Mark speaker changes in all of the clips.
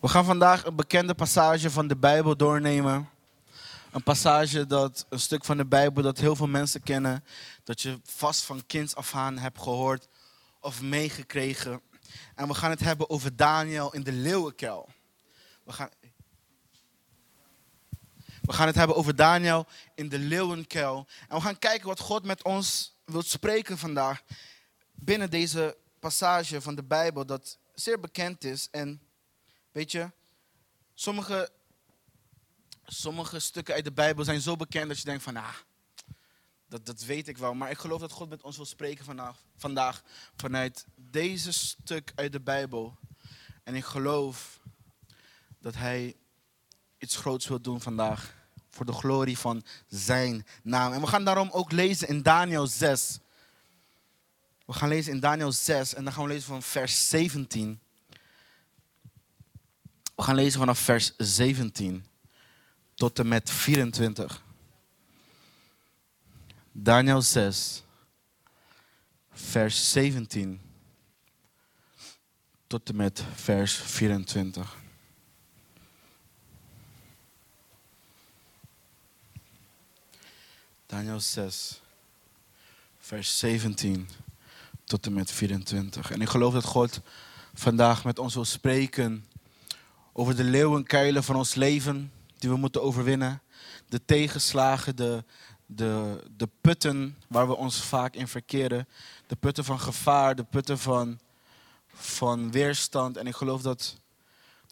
Speaker 1: We gaan vandaag een bekende passage van de Bijbel doornemen. Een passage dat, een stuk van de Bijbel dat heel veel mensen kennen. Dat je vast van kinds af aan hebt gehoord of meegekregen. En we gaan het hebben over Daniel in de leeuwenkuil. We gaan, we gaan het hebben over Daniel in de leeuwenkuil. En we gaan kijken wat God met ons wil spreken vandaag. Binnen deze passage van de Bijbel dat zeer bekend is. En weet je, sommige, sommige stukken uit de Bijbel zijn zo bekend dat je denkt van, ah, dat, dat weet ik wel. Maar ik geloof dat God met ons wil spreken vandaag, vandaag vanuit deze stuk uit de Bijbel. En ik geloof dat Hij iets groots wil doen vandaag. Voor de glorie van Zijn naam. En we gaan daarom ook lezen in Daniel 6. We gaan lezen in Daniel 6 en dan gaan we lezen van vers 17. We gaan lezen vanaf vers 17 tot en met 24. Daniel 6, vers 17 tot en met vers 24. Daniel 6, vers 17 tot en met 24. En ik geloof dat God vandaag met ons wil spreken over de leeuwenkuilen van ons leven die we moeten overwinnen. De tegenslagen, de, de, de putten waar we ons vaak in verkeren. De putten van gevaar, de putten van, van weerstand. En ik geloof dat,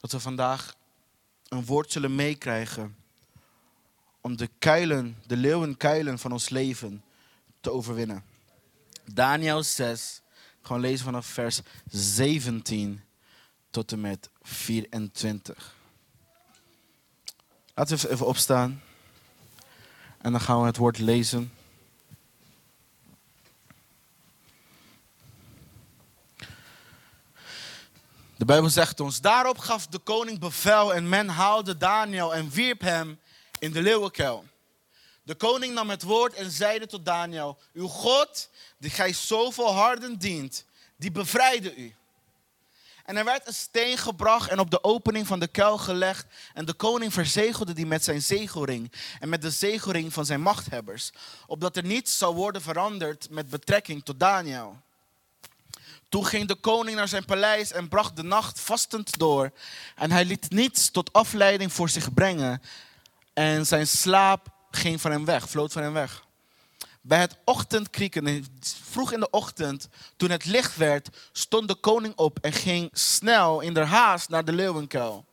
Speaker 1: dat we vandaag een woord zullen meekrijgen om de kuilen, de leeuwenkuilen van ons leven te overwinnen. Daniel 6, gewoon lezen vanaf vers 17 tot en met 24. Laten we even opstaan. En dan gaan we het woord lezen. De Bijbel zegt ons, daarop gaf de koning bevel en men haalde Daniel en wierp hem in de leeuwenkuil. De koning nam het woord en zeide tot Daniel, uw God, die gij zoveel harden dient, die bevrijde u. En er werd een steen gebracht en op de opening van de kuil gelegd. En de koning verzegelde die met zijn zegelring en met de zegelring van zijn machthebbers. Opdat er niets zou worden veranderd met betrekking tot Daniel. Toen ging de koning naar zijn paleis en bracht de nacht vastend door. En hij liet niets tot afleiding voor zich brengen. En zijn slaap ging van hem weg, vloot van hem weg. Bij het ochtendkrieken, vroeg in de ochtend, toen het licht werd, stond de koning op en ging snel in de haast naar de leeuwenkuil.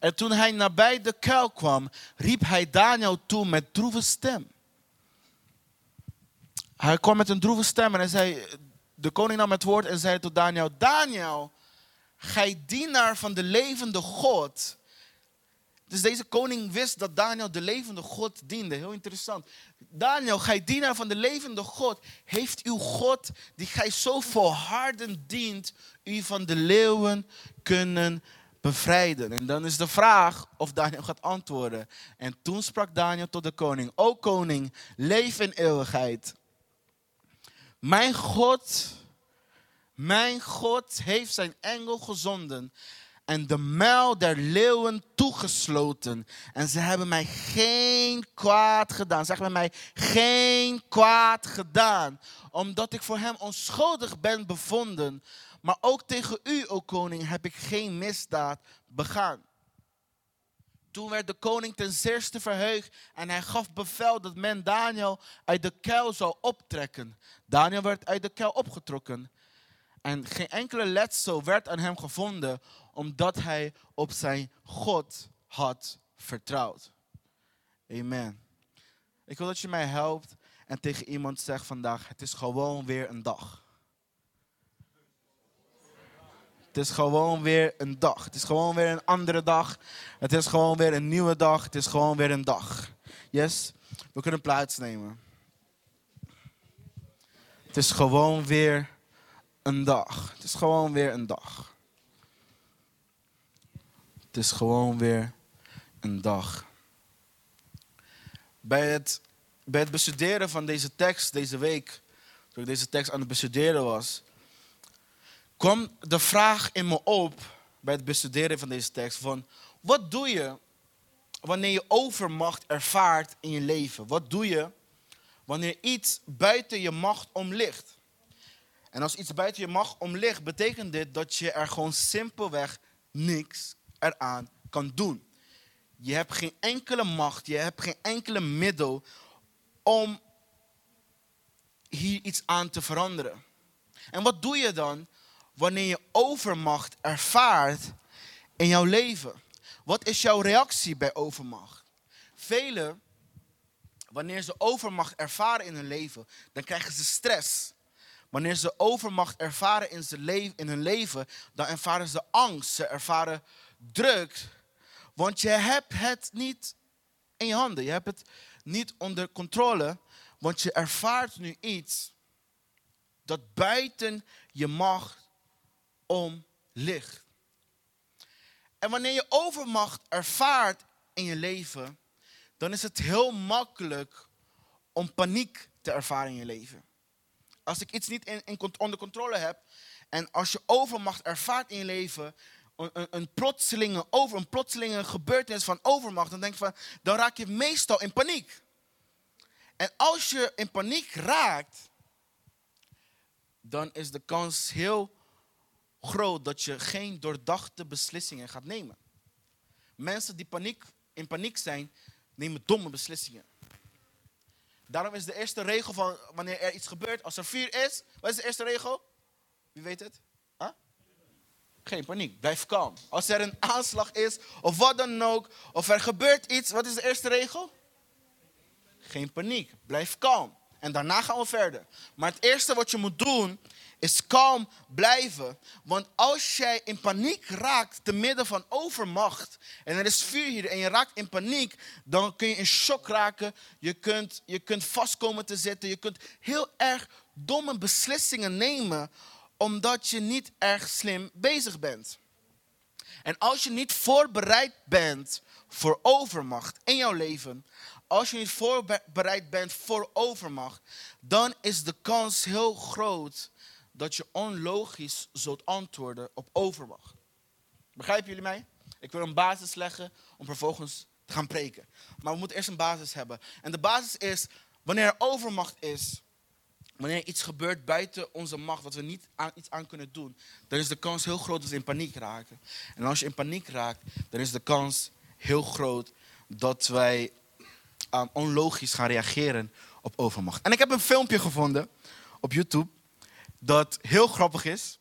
Speaker 1: En toen hij nabij de kuil kwam, riep hij Daniel toe met droeve stem. Hij kwam met een droeve stem en zei, de koning nam het woord en zei tot Daniel, Daniel, gij dienaar van de levende God. Dus deze koning wist dat Daniel de levende God diende. Heel interessant. Daniel, gij dienaar van de levende God, heeft uw God, die gij zo volhardend dient, u van de leeuwen kunnen bevrijden? En dan is de vraag of Daniel gaat antwoorden. En toen sprak Daniel tot de koning, o koning, leef in eeuwigheid. Mijn God, mijn God heeft zijn engel gezonden en de muil der leeuwen toegesloten. En ze hebben mij geen kwaad gedaan. Zeg bij mij, geen kwaad gedaan. Omdat ik voor hem onschuldig ben bevonden. Maar ook tegen u, o koning, heb ik geen misdaad begaan. Toen werd de koning ten zeerste verheugd en hij gaf bevel dat men Daniel uit de kuil zou optrekken. Daniel werd uit de kuil opgetrokken. En geen enkele letsel werd aan hem gevonden, omdat hij op zijn God had vertrouwd. Amen. Ik wil dat je mij helpt en tegen iemand zegt vandaag, het is gewoon weer een dag. Het is gewoon weer een dag. Het is gewoon weer een andere dag. Het is gewoon weer een nieuwe dag. Het is gewoon weer een dag. Yes? We kunnen plaatsnemen. Het is gewoon weer een dag. Het is gewoon weer een dag. Het is gewoon weer een dag. Bij het, bij het bestuderen van deze tekst deze week, toen ik deze tekst aan het bestuderen was, kwam de vraag in me op bij het bestuderen van deze tekst van wat doe je wanneer je overmacht ervaart in je leven? Wat doe je wanneer iets buiten je macht om ligt? En als iets buiten je macht om ligt, betekent dit dat je er gewoon simpelweg niks eraan kan doen. Je hebt geen enkele macht, je hebt geen enkele middel om hier iets aan te veranderen. En wat doe je dan wanneer je overmacht ervaart in jouw leven? Wat is jouw reactie bij overmacht? Velen, wanneer ze overmacht ervaren in hun leven, dan krijgen ze stress. Wanneer ze overmacht ervaren in, in hun leven, dan ervaren ze angst, ze ervaren druk. Want je hebt het niet in je handen, je hebt het niet onder controle, want je ervaart nu iets dat buiten je macht om ligt. En wanneer je overmacht ervaart in je leven, dan is het heel makkelijk om paniek te ervaren in je leven. Als ik iets niet in, onder controle heb en als je overmacht ervaart in je leven, een, een, plotselinge, over, een plotselinge gebeurtenis van overmacht, dan denk je van, dan raak je meestal in paniek. En als je in paniek raakt, dan is de kans heel groot dat je geen doordachte beslissingen gaat nemen. Mensen die paniek, in paniek zijn, nemen domme beslissingen. Daarom is de eerste regel van wanneer er iets gebeurt, als er vuur is, wat is de eerste regel? Wie weet het? Huh? Geen paniek, blijf kalm. Als er een aanslag is, of wat dan ook, of er gebeurt iets, wat is de eerste regel? Geen paniek, blijf kalm. En daarna gaan we verder. Maar het eerste wat je moet doen is kalm blijven. Want als jij in paniek raakt te midden van overmacht en er is vuur hier en je raakt in paniek, dan kun je in shock raken. Je kunt, je kunt vast komen te zitten. Je kunt heel erg domme beslissingen nemen omdat je niet erg slim bezig bent. En als je niet voorbereid bent voor overmacht in jouw leven, als je niet voorbereid bent voor overmacht, dan is de kans heel groot dat je onlogisch zult antwoorden op overmacht. Begrijpen jullie mij? Ik wil een basis leggen om vervolgens te gaan preken. Maar we moeten eerst een basis hebben. En de basis is, wanneer er overmacht is, wanneer iets gebeurt buiten onze macht, wat we niet aan, iets aan kunnen doen, dan is de kans heel groot dat we in paniek raken. En als je in paniek raakt, dan is de kans heel groot dat wij um, onlogisch gaan reageren op overmacht. En ik heb een filmpje gevonden op YouTube dat heel grappig is.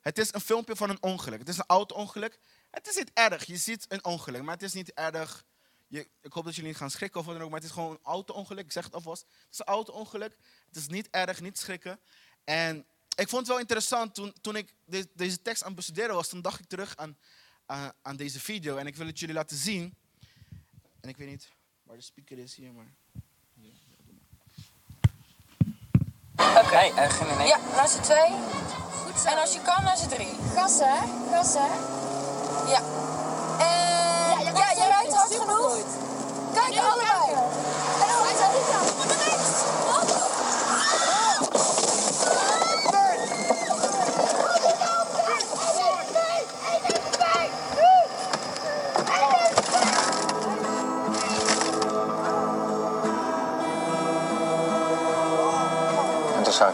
Speaker 1: Het is een filmpje van een ongeluk. Het is een auto-ongeluk. Het is niet erg. Je ziet een ongeluk, maar het is niet erg. Je, ik hoop dat jullie niet gaan schrikken of wat dan ook, maar het is gewoon een auto-ongeluk. Ik zeg het alvast. Het is een auto-ongeluk. Het is niet erg, niet schrikken. En ik vond het wel interessant toen, toen ik deze tekst aan het bestuderen was. Toen dacht ik terug aan, aan, aan deze video. En ik wil het jullie laten zien. En ik weet niet waar de speaker is hier, maar...
Speaker 2: Okay. uh, geen idee.
Speaker 3: Ja, naar z'n twee. Goed zo. En als je kan, naar z'n drie.
Speaker 4: Gas hè? Gas hè?
Speaker 3: Ja. En... Ja, ja, jij rijdt hard genoeg. Kijk, allebei.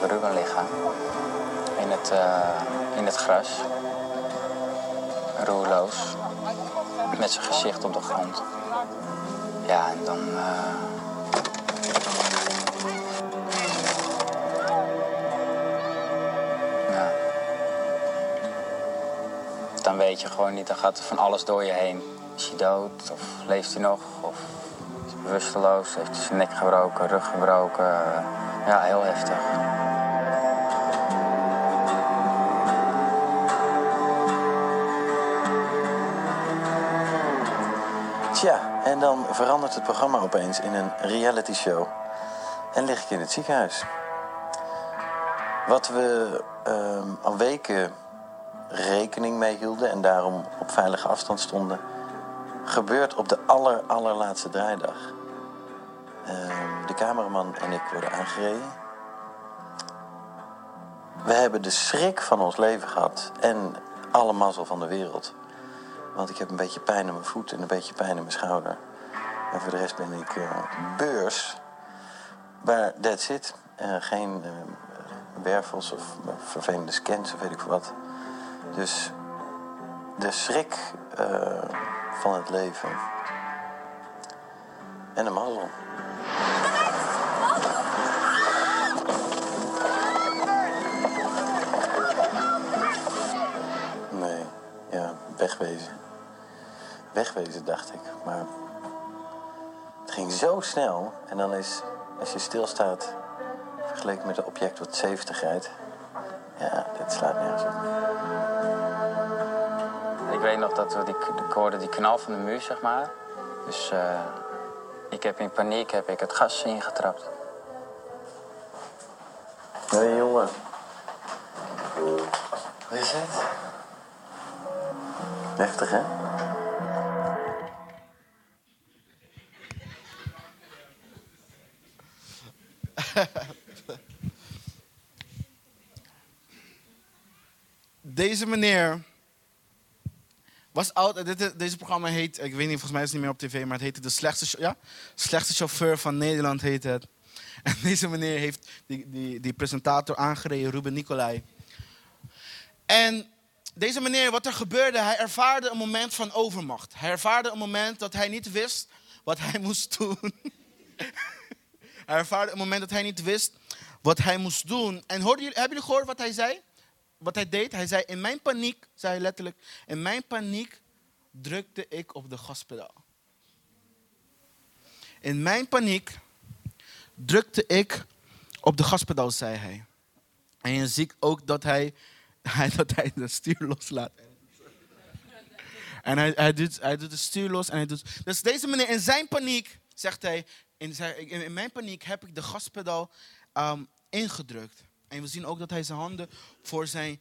Speaker 2: Ruben liggen in het, uh, in het gras, roerloos, met zijn gezicht op de grond. Ja, en dan. Uh... Ja. Dan weet je gewoon niet, dan gaat er van alles door je heen. Is hij dood of leeft hij nog? Of is hij bewusteloos? Heeft hij zijn nek gebroken, rug gebroken? Ja, heel heftig.
Speaker 5: En dan verandert het programma opeens in een reality show. En lig ik in het ziekenhuis. Wat we uh, al weken rekening mee hielden en daarom op veilige afstand stonden, gebeurt op de aller, allerlaatste draaidag. Uh, de cameraman en ik worden aangereden. We hebben de schrik van ons leven gehad. En alle mazzel van de wereld. Want ik heb een beetje pijn in mijn voet en een beetje pijn in mijn schouder. En voor de rest ben ik eh, beurs. Maar that's it. Eh, geen eh, wervels of vervelende scans of weet ik wat. Dus de schrik van het leven. En de mazzel. Nee, ja, wegwezen. Wegwezen, dacht ik. Maar het ging zo snel. En dan is, als je stilstaat, vergeleken met een object wat 70 rijdt. Ja, dit slaat nergens op.
Speaker 2: Ik weet nog dat we die, ik hoorde die knal van de muur, zeg maar. Dus eh, ik heb in paniek heb ik het gas ingetrapt.
Speaker 5: Hé hey, jongen. Wat is het? Heftig, hè?
Speaker 1: Deze meneer was oud. Dit, deze programma heet, ik weet niet, volgens mij is het niet meer op tv, maar het heette de slechtste, ja? slechtste chauffeur van Nederland heet het. En deze meneer heeft die, die, die presentator aangereden, Ruben Nicolai. En deze meneer, wat er gebeurde, hij ervaarde een moment van overmacht. Hij ervaarde een moment dat hij niet wist wat hij moest doen. hij ervaarde een moment dat hij niet wist wat hij moest doen. En hebben jullie gehoord wat hij zei? Wat hij deed? Hij zei, in mijn paniek, zei hij letterlijk, in mijn paniek drukte ik op de gaspedaal. In mijn paniek drukte ik op de gaspedaal, zei hij. En je ziet ook dat hij, hij, dat hij de stuur loslaat. En hij, hij, doet, hij doet de stuur los en hij doet... Dus deze meneer, in zijn paniek, zegt hij... In, zijn, in, mijn paniek heb ik de gaspedaal ehm, ingedrukt. En we zien ook dat hij zijn handen voor zijn,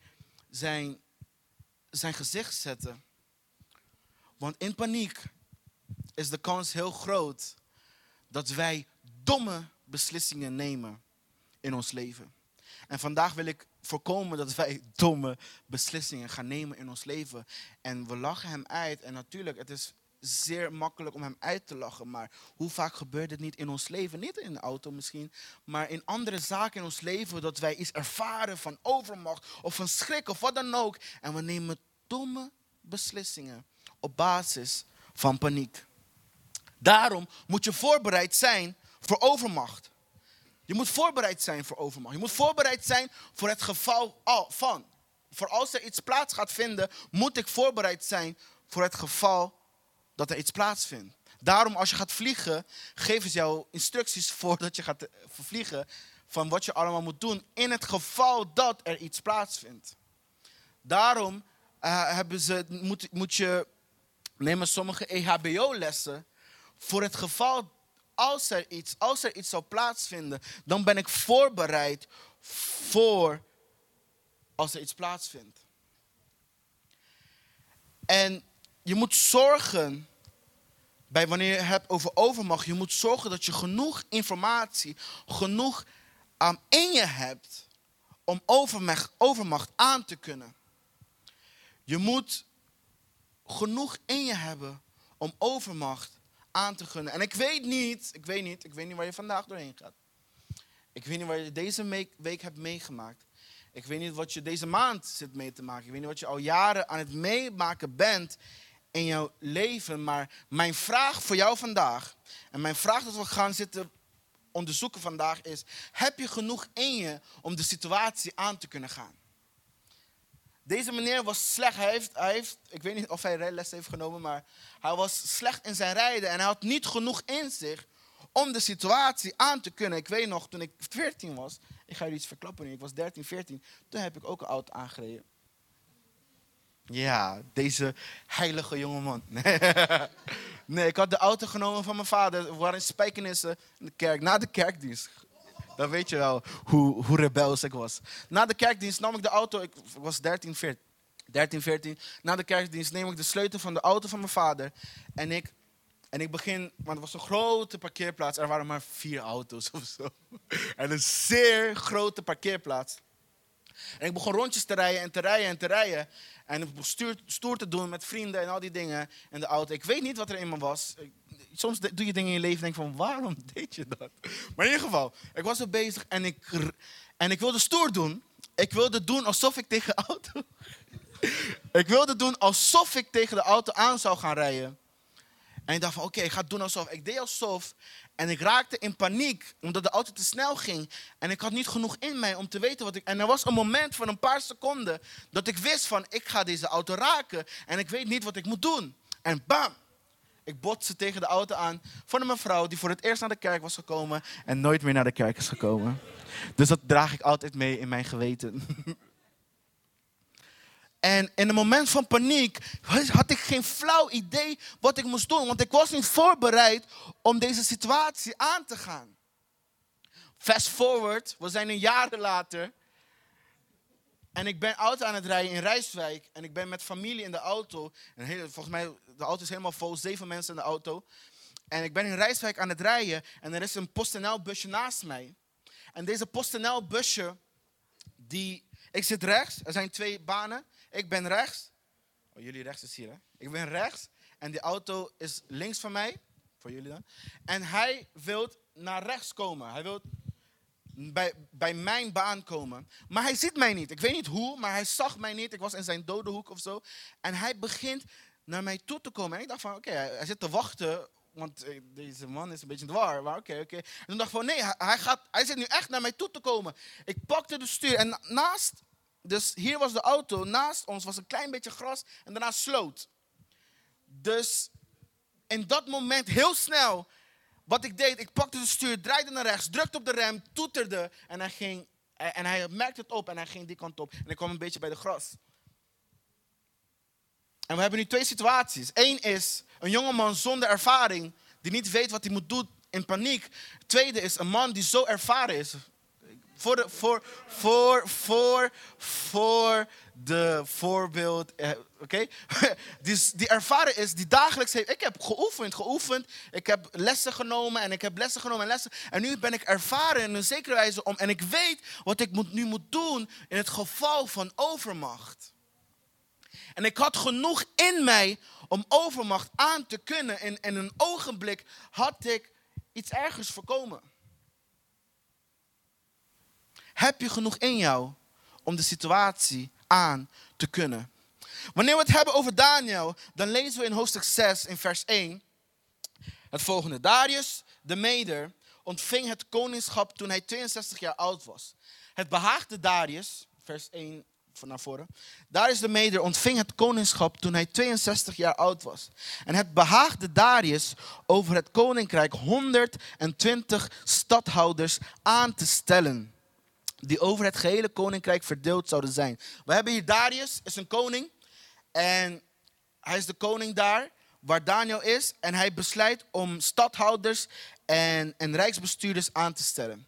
Speaker 1: zijn, zijn gezicht zette. Want in paniek is de kans heel groot dat wij domme beslissingen nemen in ons leven. En vandaag wil ik voorkomen dat wij domme beslissingen gaan nemen in ons leven. En we lachen hem uit. En natuurlijk, het is zeer makkelijk om hem uit te lachen. Maar hoe vaak gebeurt het niet in ons leven? Niet in de auto misschien, maar in andere zaken in ons leven. Dat wij iets ervaren van overmacht of van schrik of wat dan ook. En we nemen domme beslissingen op basis van paniek. Daarom moet je voorbereid zijn voor overmacht. Je moet voorbereid zijn voor overmacht. Je moet voorbereid zijn voor het geval al- van. Voor als er iets plaats gaat vinden, moet ik voorbereid zijn voor het geval dat er iets plaatsvindt. Daarom, als je gaat vliegen, geven ze jou instructies voordat je gaat eh, vliegen van wat je allemaal moet doen in het geval dat er iets plaatsvindt. Daarom eh, hebben ze, moet, moet je nemen sommige EHBO-lessen voor het geval als er iets, als er iets zou plaatsvinden, dan ben ik voorbereid voor als er iets plaatsvindt. En je moet zorgen, bij wanneer je hebt over overmacht, je moet zorgen dat je genoeg informatie, genoeg um, in je hebt om overmacht, overmacht aan te kunnen. Je moet genoeg in je hebben om overmacht aan te gunnen. En ik weet niet, ik weet niet, ik weet niet waar je vandaag doorheen gaat. Ik weet niet waar je deze week hebt meegemaakt. Ik weet niet wat je deze maand zit mee te maken. Ik weet niet wat je al jaren aan het meemaken bent in jouw leven. Maar mijn vraag voor jou vandaag, en mijn vraag dat we gaan zitten onderzoeken vandaag is: heb je genoeg in je om de situatie aan te kunnen gaan? Deze meneer was slecht. Hij heeft, hij heeft, ik weet niet of hij rijles heeft genomen, maar hij was slecht in zijn rijden. En hij had niet genoeg in zich om de situatie aan te kunnen. Ik weet nog, toen ik 14 was, ik ga jullie iets verklappen nu, ik was 13, 14, toen heb ik ook een auto aangereden. Ja, deze heilige jongeman. Nee, ik had de auto genomen van mijn vader. We waren in Spijkenissen, in de kerk, na de kerkdienst. Dan weet je wel hoe, hoe rebels ik was. Na de kerkdienst nam ik de auto, ik was 13, 14. 13, 14. Na de kerkdienst neem ik de sleutel van de auto van mijn vader. En ik, en ik begin, want het was een grote parkeerplaats. Er waren maar vier auto's of zo. En een zeer grote parkeerplaats. En ik begon rondjes te rijden en te rijden en te rijden. En stoer, stoer te doen met vrienden en al die dingen in de auto. Ik weet niet wat er in me was. Soms doe je dingen in je leven en denk van, waarom deed je dat? Maar in ieder geval, ik was er bezig en ik, en ik wilde stoer doen. Ik wilde doen alsof ik tegen de auto... ik wilde doen alsof ik tegen de auto aan zou gaan rijden. En ik dacht van, oké, ik ga doen alsof. Ik deed alsof. En ik raakte in paniek, omdat de auto te snel ging. En ik had niet genoeg in mij om te weten wat ik... En er was een moment van een paar seconden dat ik wist van, ik ga deze auto raken. En ik weet niet wat ik moet doen. En bam! Ik botste tegen de auto aan van een mevrouw die voor het eerst naar de kerk was gekomen en nooit meer naar de kerk is gekomen. Dus dat draag ik altijd mee in mijn geweten. En in een moment van paniek had ik geen flauw idee wat ik moest doen. Want ik was niet voorbereid om deze situatie aan te gaan. Fast forward, we zijn een jaren later. En ik ben auto aan het rijden in Rijswijk. En ik ben met familie in de auto. En volgens mij, de auto is helemaal vol, zeven mensen in de auto. En ik ben in Rijswijk aan het rijden. En er is een PostNL busje naast mij. En deze PostNL busje, die, ik zit rechts. Er zijn twee banen. Ik ben rechts. Oh, jullie rechts is hier, hè? Ik ben rechts. En die auto is links van mij. Voor jullie dan. En hij wil naar rechts komen. Hij wil bij, bij mijn baan komen. Maar hij ziet mij niet. Ik weet niet hoe, maar hij zag mij niet. Ik was in zijn dode hoek of zo. En hij begint naar mij toe te komen. En ik dacht van, oké, hij, zit te wachten. Want eh, deze man is een beetje in de war. Maar oké, oké. En toen dacht ik van, nee, hij, gaat, hij zit nu echt naar mij toe te komen. Ik pakte de stuur. En na- naast, dus hier was de auto. Naast ons was een klein beetje gras. En daarna sloot. Dus in dat moment, heel snel, wat ik deed, ik pakte de stuur, draaide naar rechts, drukte op de rem, toeterde en hij, ging, en hij merkte het op en hij ging die kant op. En ik kwam een beetje bij de gras. En we hebben nu twee situaties. Eén is een jongeman zonder ervaring, die niet weet wat hij moet doen in paniek. Tweede is een man die zo ervaren is. Voor, de, voor, voor, voor, voor de voorbeeld, eh, oké? die, die ervaren is, die dagelijks heeft. Ik heb geoefend, geoefend. Ik heb lessen genomen en ik heb lessen genomen en lessen. En nu ben ik ervaren in een zekere wijze om. En ik weet wat ik moet, nu moet doen in het geval van overmacht. En ik had genoeg in mij om overmacht aan te kunnen. En in een ogenblik had ik iets ergers voorkomen. Heb je genoeg in jou om de situatie aan te kunnen? Wanneer we het hebben over Daniel, dan lezen we in hoofdstuk 6 in vers 1 het volgende. Darius, de Meder, ontving het koningschap toen hij 62 jaar oud was. Het behaagde Darius, vers 1 van naar voren. Darius de Meder ontving het koningschap toen hij 62 jaar oud was. En het behaagde Darius over het koninkrijk 120 stadhouders aan te stellen die over het gehele koninkrijk verdeeld zouden zijn. We hebben hier Darius, is een koning. En hij is de koning daar, waar Daniel is. En hij besluit om stadhouders en, en rijksbestuurders aan te stellen.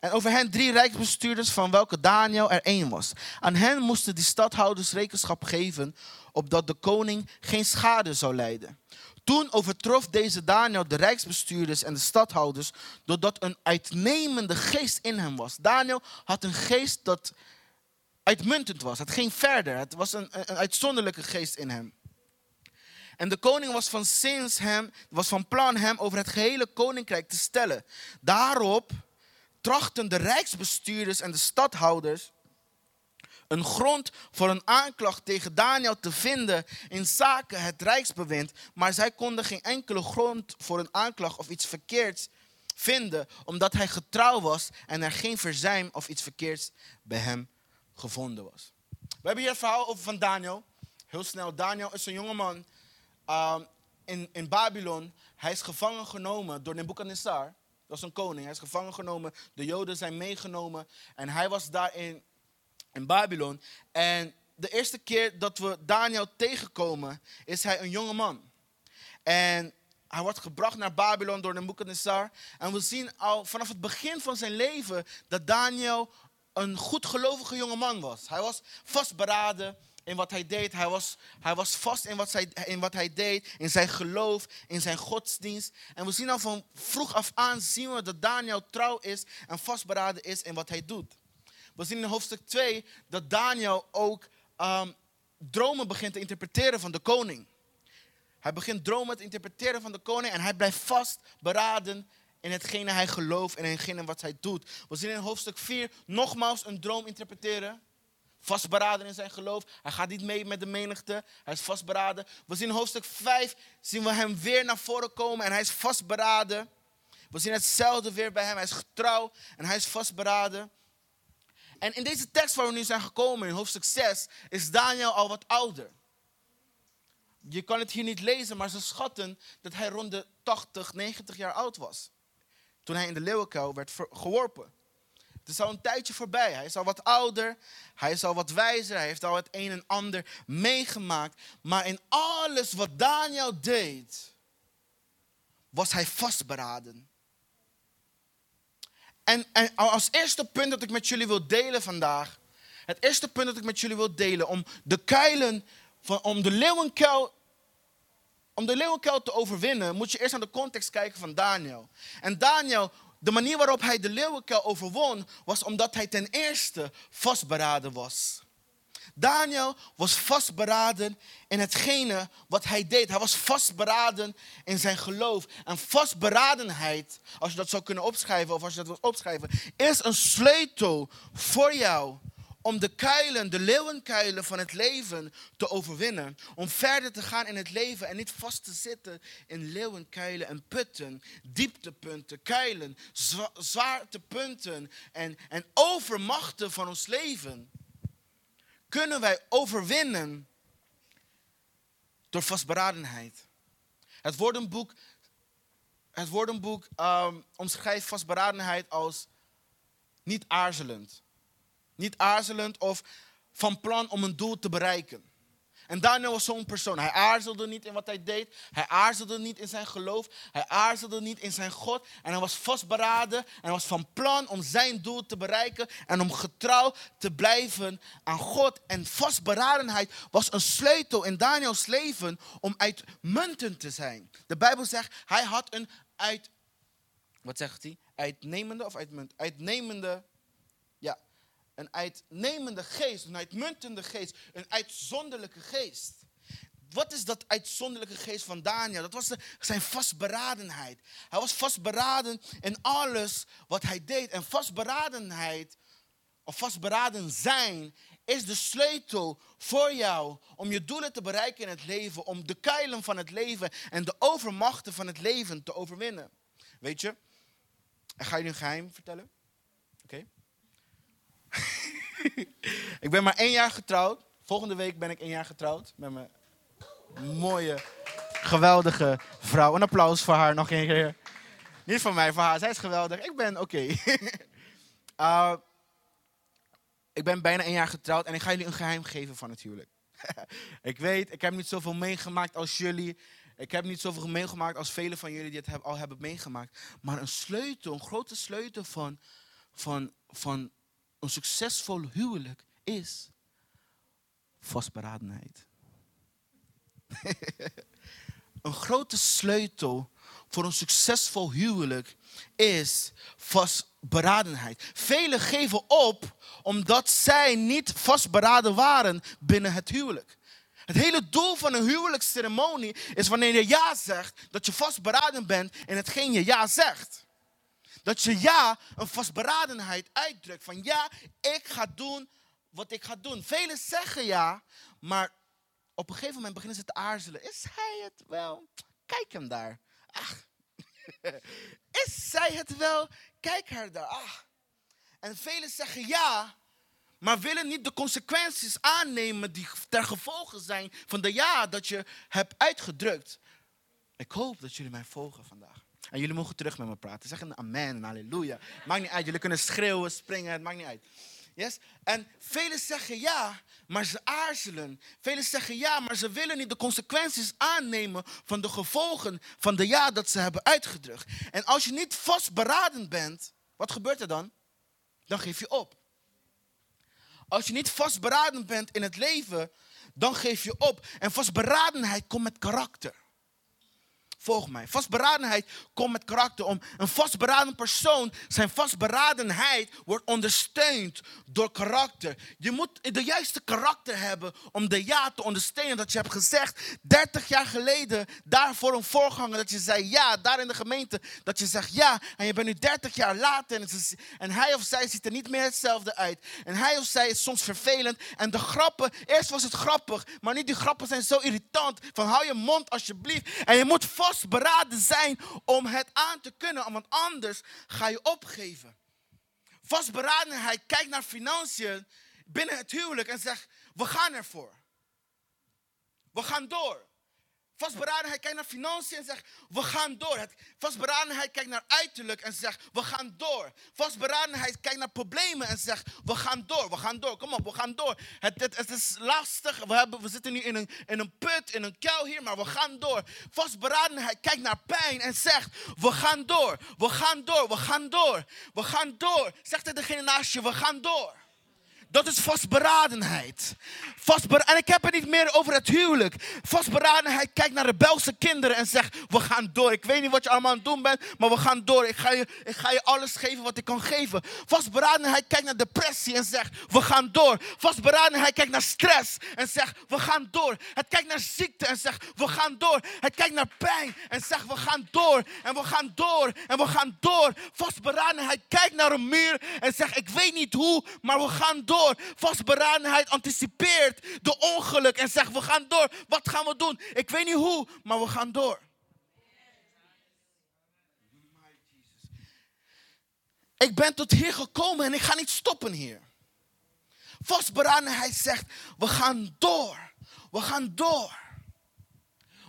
Speaker 1: En over hen drie rijksbestuurders, van welke Daniel er één was. Aan hen moesten die stadhouders rekenschap geven, opdat de koning geen schade zou lijden. Toen overtrof deze Daniel de rijksbestuurders en de stadhouders, doordat een uitnemende geest in hem was. Daniel had een geest dat uitmuntend was. Het ging verder. Het was een, een uitzonderlijke geest in hem. En de koning was van sinds hem, was van plan hem over het gehele koninkrijk te stellen. Daarop trachten de rijksbestuurders en de stadhouders een grond voor een aanklacht tegen Daniel te vinden in zaken het rijksbewind, maar zij konden geen enkele grond voor een aanklacht of iets verkeerds vinden, omdat hij getrouw was en er geen verzuim of iets verkeerds bij hem gevonden was. We hebben hier een verhaal over van Daniel. Heel snel, Daniel is een jongeman um, in, in Babylon. Hij is gevangen genomen door Nebuchadnezzar. Dat is een koning. Hij is gevangen genomen. De Joden zijn meegenomen. En hij was daar in, Babylon. En de eerste keer dat we Daniel tegenkomen, is hij een jonge man. En hij wordt gebracht naar Babylon door Nebuchadnezzar. En we zien al vanaf het begin van zijn leven dat Daniel een goedgelovige jonge man was. Hij was vastberaden in wat hij deed. Hij was, hij was vast in wat, zij, in wat hij deed, in zijn geloof, in zijn godsdienst. En we zien al van vroeg af aan zien we dat Daniel trouw is en vastberaden is in wat hij doet. We zien in hoofdstuk 2 dat Daniel ook um, dromen begint te interpreteren van de koning. Hij begint dromen te interpreteren van de koning en hij blijft vastberaden in hetgene hij gelooft en in hetgene wat hij doet. We zien in hoofdstuk 4 nogmaals een droom interpreteren. Vastberaden in zijn geloof. Hij gaat niet mee met de menigte. Hij is vastberaden. We zien in hoofdstuk 5 zien we hem weer naar voren komen en hij is vastberaden. We zien hetzelfde weer bij hem. Hij is getrouw en hij is vastberaden. En in deze tekst waar we nu zijn gekomen, in hoofdstuk 6, is Daniel al wat ouder. Je kan het hier niet lezen, maar ze schatten dat hij rond de 80, 90 jaar oud was. Toen hij in de leeuwenkuil werd geworpen. Het is al een tijdje voorbij. Hij is al wat ouder, hij is al wat wijzer, hij heeft al het een en ander meegemaakt. Maar in alles wat Daniel deed, was hij vastberaden. En, en als eerste punt dat ik met jullie wil delen vandaag, het eerste punt dat ik met jullie wil delen, om de kuilen, van, om de leeuwenkuil om de leeuwenkuil te overwinnen, moet je eerst naar de context kijken van Daniel. En Daniel, de manier waarop hij de leeuwenkuil overwon, was omdat hij ten eerste vastberaden was. Daniel was vastberaden in hetgene wat hij deed. Hij was vastberaden in zijn geloof. En vastberadenheid, als je dat zou kunnen opschrijven of als je dat wilt opschrijven, is een sleutel voor jou om de kuilen, de leeuwenkuilen van het leven te overwinnen. Om verder te gaan in het leven en niet vast te zitten in leeuwenkuilen en putten, dieptepunten, kuilen, zwaartepunten en, en overmachten van ons leven. Kunnen wij overwinnen door vastberadenheid. Het woordenboek, het woordenboek um, omschrijft vastberadenheid als niet aarzelend niet aarzelend of van plan om een doel te bereiken. En Daniel was zo'n persoon. Hij aarzelde niet in wat hij deed. Hij aarzelde niet in zijn geloof. Hij aarzelde niet in zijn God. En hij was vastberaden. En hij was van plan om zijn doel te bereiken. En om getrouw te blijven aan God. En vastberadenheid was een sleutel in Daniels leven om uitmuntend te zijn. De Bijbel zegt, hij had een uit... Wat zegt hij? Uitnemende of uitmunt? Uitnemende een uitnemende geest, een uitmuntende geest, een uitzonderlijke geest. Wat is dat uitzonderlijke geest van Daniel? Dat was zijn vastberadenheid. Hij was vastberaden in alles wat hij deed. En vastberadenheid, of vastberaden zijn, is de sleutel voor jou om je doelen te bereiken in het leven. Om de kuilen van het leven en de overmachten van het leven te overwinnen. Weet je, ik ga je een geheim vertellen. Oké? ik ben maar één jaar getrouwd. Volgende week ben ik één jaar getrouwd met mijn mooie, geweldige vrouw. Een applaus voor haar nog een keer. Niet voor mij, voor haar. Zij is geweldig. Ik ben oké. uh, ik ben bijna één jaar getrouwd en ik ga jullie een geheim geven van het huwelijk. ik weet, ik heb niet zoveel meegemaakt als jullie. Ik heb niet zoveel meegemaakt als velen van jullie die het al hebben meegemaakt. Maar een sleutel, een grote sleutel van, van, van een succesvol huwelijk is vastberadenheid. een grote sleutel voor een succesvol huwelijk is vastberadenheid. Velen geven op omdat zij niet vastberaden waren binnen het huwelijk. Het hele doel van een huwelijksceremonie is wanneer je ja zegt, dat je vastberaden bent in hetgeen je ja zegt. Dat je ja een vastberadenheid uitdrukt. Van ja, ik ga doen wat ik ga doen. Velen zeggen ja, maar op een gegeven moment beginnen ze te aarzelen. Is hij het wel? Kijk hem daar. Ach. Is zij het wel? Kijk haar daar. Ach. En velen zeggen ja, maar willen niet de consequenties aannemen die ter gevolge zijn van de ja dat je hebt uitgedrukt. Ik hoop dat jullie mij volgen vandaag. En jullie mogen terug met me praten. Zeg een amen en halleluja. Maakt niet uit. Jullie kunnen schreeuwen, springen. Het maakt niet uit. Yes? En velen zeggen ja, maar ze aarzelen. Velen zeggen ja, maar ze willen niet de consequenties aannemen van de gevolgen van de ja dat ze hebben uitgedrukt. En als je niet vastberaden bent, wat gebeurt er dan? Dan geef je op. Als je niet vastberaden bent in het leven, dan geef je op. En vastberadenheid komt met karakter. Volg mij. Vastberadenheid komt met karakter om. Een vastberaden persoon, zijn vastberadenheid wordt ondersteund door karakter. Je moet de juiste karakter hebben om de ja te ondersteunen dat je hebt gezegd 30 jaar geleden daarvoor een voorganger dat je zei ja, daar in de gemeente dat je zegt ja en je bent nu 30 jaar later en, en hij of zij ziet er niet meer hetzelfde uit. En hij of zij is soms vervelend en de grappen, eerst was het grappig, maar nu die grappen zijn zo irritant van hou je mond alsjeblieft. En je moet vastberaden zijn om het aan te kunnen, want anders ga je opgeven. Vastberadenheid kijkt naar financiën binnen het huwelijk en zegt, we gaan ervoor. We gaan door. Vastberadenheid kijkt naar financiën en zegt, we gaan door. Het, vastberadenheid kijkt naar uiterlijk en zegt, we gaan door. Vastberadenheid kijkt naar problemen en zegt, we gaan door, we gaan door. Kom op, we gaan door. Het, het, het is lastig, we, hebben, we zitten nu in een, in een put, in een kuil hier, maar we gaan door. Vastberadenheid kijkt naar pijn en zegt, we gaan door, we gaan door, we gaan door. We gaan door. Zegt tegen degene naast je, we gaan door. Dat is vastberadenheid. Vastber en ik heb het niet meer over het huwelijk. Vastberadenheid kijkt naar rebelse kinderen en zegt: We gaan door. Ik weet niet wat je allemaal aan het doen bent, maar we gaan door. Ik ga je, ik ga je alles geven wat ik kan geven. Vastberadenheid kijkt naar depressie en zegt: We gaan door. Vastberadenheid kijkt naar stress en zegt: We gaan door. Het kijkt naar ziekte en zegt: We gaan door. Het kijkt naar pijn en zegt: We gaan door. En we gaan door. En we gaan door. Vastberadenheid kijkt naar een muur en zegt: Ik weet niet hoe, maar we gaan door Vastberadenheid anticipeert de ongeluk en zegt: We gaan door. Wat gaan we doen? Ik weet niet hoe, maar we gaan door. Ik ben tot hier gekomen en ik ga niet stoppen hier. Vastberadenheid zegt: We gaan door. We gaan door.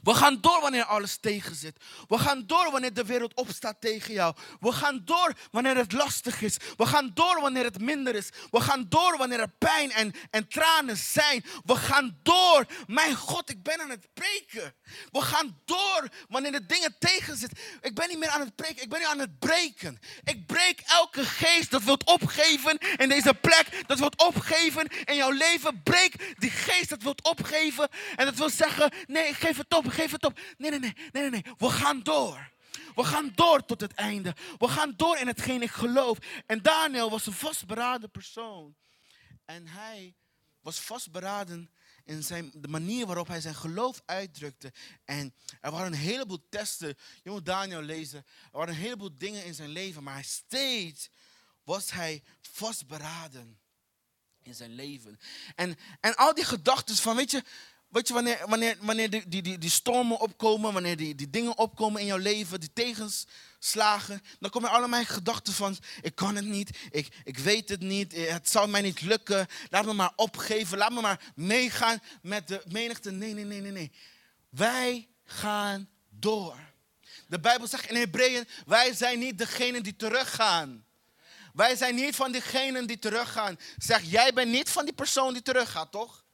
Speaker 1: We gaan door wanneer alles tegen zit. We gaan door wanneer de wereld opstaat tegen jou. We gaan door wanneer het lastig is. We gaan door wanneer het minder is. We gaan door wanneer er pijn en, en tranen zijn. We gaan door. Mijn God, ik ben aan het preken. We gaan door wanneer de dingen tegen zitten. Ik ben niet meer aan het preken, ik ben nu aan het breken. Ik breek elke geest dat wilt opgeven in deze plek. Dat wilt opgeven in jouw leven. Breek die geest dat wilt opgeven. En dat wil zeggen, nee, geef het op geef het op. Nee, nee, nee, nee, nee, We gaan door. We gaan door tot het einde. We gaan door in hetgeen ik geloof. En Daniel was een vastberaden persoon. En hij was vastberaden in zijn, de manier waarop hij zijn geloof uitdrukte. En er waren een heleboel testen. Je moet Daniel lezen. Er waren een heleboel dingen in zijn leven. Maar steeds was hij vastberaden in zijn leven. En, en al die gedachten van, weet je, Weet je, wanneer, wanneer, wanneer die, die, die, die stormen opkomen, wanneer die, die dingen opkomen in jouw leven, die tegenslagen, dan komen allemaal gedachten van, ik kan het niet, ik, ik weet het niet, het zal mij niet lukken, laat me maar opgeven, laat me maar meegaan met de menigte. Nee, nee, nee, nee, nee. Wij gaan door. De Bijbel zegt in Hebreeën, wij zijn niet degenen die teruggaan. Wij zijn niet van diegenen die teruggaan. Zeg, jij bent niet van die persoon die teruggaat, toch?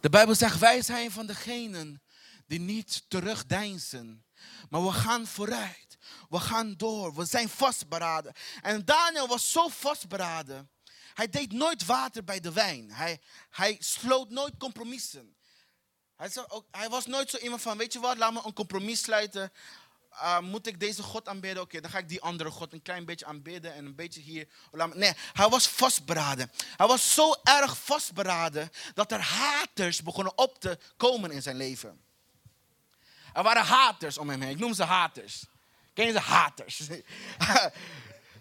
Speaker 1: De Bijbel zegt, wij zijn van degenen die niet terugdeinzen. Maar we gaan vooruit. We gaan door. We zijn vastberaden. En Daniel was zo vastberaden. Hij deed nooit water bij de wijn. Hij, hij sloot nooit compromissen. Hij, hij was nooit zo iemand van, weet je wat, laat me een compromis sluiten. Uh, moet ik deze God aanbidden? Oké, dan ga ik die andere God een klein beetje aanbidden en een beetje hier. Nee, hij was vastberaden. Hij was zo erg vastberaden dat er haters begonnen op te komen in zijn leven. Er waren haters om hem heen. Ik noem ze haters. Ken je ze haters?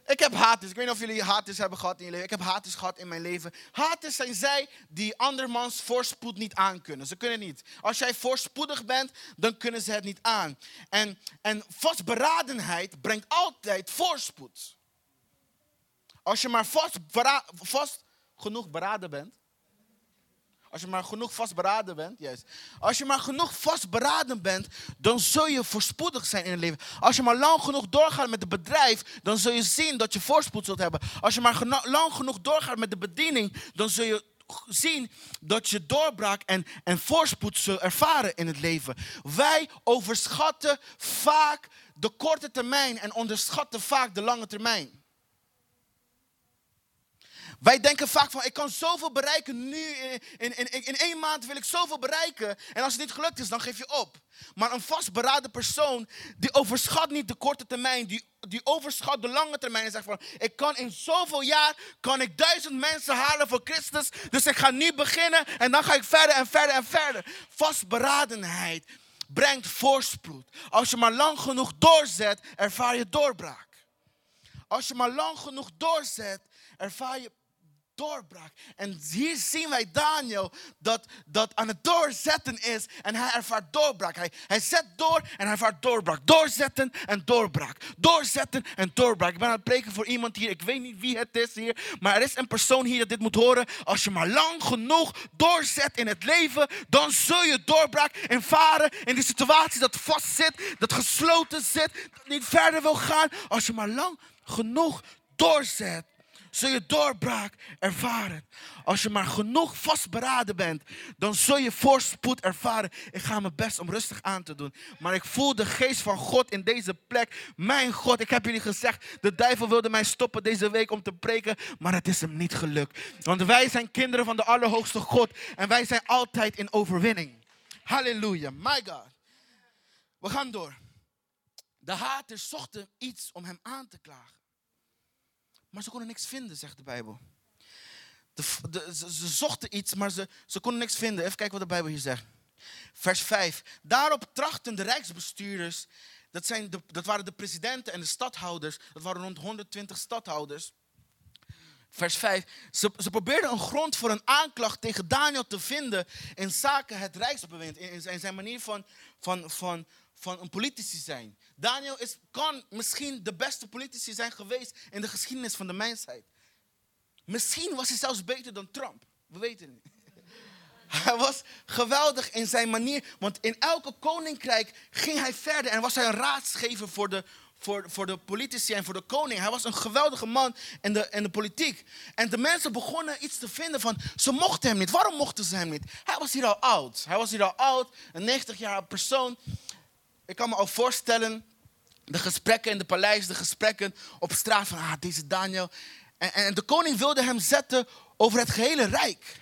Speaker 1: Ik heb haters. Ik weet niet of jullie haters hebben gehad in je leven. Ik heb haters gehad in mijn leven. Haters zijn zij die andermans voorspoed niet aankunnen. Ze kunnen niet. Als jij voorspoedig bent, dan kunnen ze het niet aan. En, en vastberadenheid brengt altijd voorspoed. Als je maar vast, vast genoeg beraden bent, als je maar genoeg vastberaden bent, juist. Als je maar genoeg vastberaden bent, dan zul je voorspoedig zijn in het leven. Als je maar lang genoeg doorgaat met het bedrijf, dan zul je zien dat je voorspoed zult hebben. Als je maar lang genoeg doorgaat met de bediening, dan zul je zien dat je doorbraak en, en voorspoed zult ervaren in het leven. Wij overschatten vaak de korte termijn en onderschatten vaak de lange termijn. Wij denken vaak van, ik kan zoveel bereiken nu. In, in, in, één maand wil ik zoveel bereiken. En als het niet gelukt is, dan geef je op. Maar een vastberaden persoon, die overschat niet de korte termijn. Die, die overschat de lange termijn. En zegt van, ik kan in zoveel jaar, kan ik duizend mensen halen voor Christus. Dus ik ga nu beginnen en dan ga ik verder en verder en verder. Vastberadenheid brengt voorspoed. Als je maar lang genoeg doorzet, ervaar je doorbraak. Als je maar lang genoeg doorzet, ervaar je doorbraak. En hier zien wij Daniel dat, dat aan het doorzetten is en hij ervaart doorbraak. Hij, hij zet door en hij ervaart doorbraak. Doorzetten en doorbraak. Doorzetten en doorbraak. Ik ben aan het preken voor iemand hier. Ik weet niet wie het is hier, maar er is een persoon hier dat dit moet horen. Als je maar lang genoeg doorzet in het leven, dan zul je doorbraak ervaren in die situatie dat vastzit, dat gesloten zit, dat niet verder wil gaan. Als je maar lang genoeg doorzet, zul je doorbraak ervaren. Als je maar genoeg vastberaden bent, dan zul je voorspoed ervaren. Ik ga mijn best om rustig aan te doen. Maar ik voel de geest van God in deze plek. Mijn God, ik heb jullie gezegd, de duivel wilde mij stoppen deze week om te preken, maar het is hem niet gelukt. Want wij zijn kinderen van de Allerhoogste God en wij zijn altijd in overwinning. Halleluja, my God. We gaan door. De haters zochten iets om hem aan te klagen. Maar ze konden niks vinden, zegt de Bijbel. Ze, ze, zochten iets, maar ze, ze konden niks vinden. Even kijken wat de Bijbel hier zegt. Vers 5. Daarop trachten de rijksbestuurders, dat, zijn dat waren de presidenten en de stadhouders, dat waren rond 120 stadhouders. Vers 5. Ze, ze probeerden een grond voor een aanklacht tegen Daniel te vinden in zaken het rijksbewind, in, in zijn manier van, van, van, van een politici zijn. Daniel is, kan misschien de beste politici zijn geweest in de geschiedenis van de mensheid. Misschien was hij zelfs beter dan Trump. We weten het niet. Hij was geweldig in zijn manier, want in elke koninkrijk ging hij verder en was hij een raadsgever voor de, voor, voor de politici en voor de koning. Hij was een geweldige man in de, in de politiek. En de mensen begonnen iets te vinden van, ze mochten hem niet. Waarom mochten ze hem niet? Hij was hier al oud. Hij was hier al oud, een 90 jaar persoon ik kan me al voorstellen, de gesprekken in de paleis, de gesprekken op straat van, ah, deze Daniel. En, en de koning wilde hem zetten over het gehele rijk.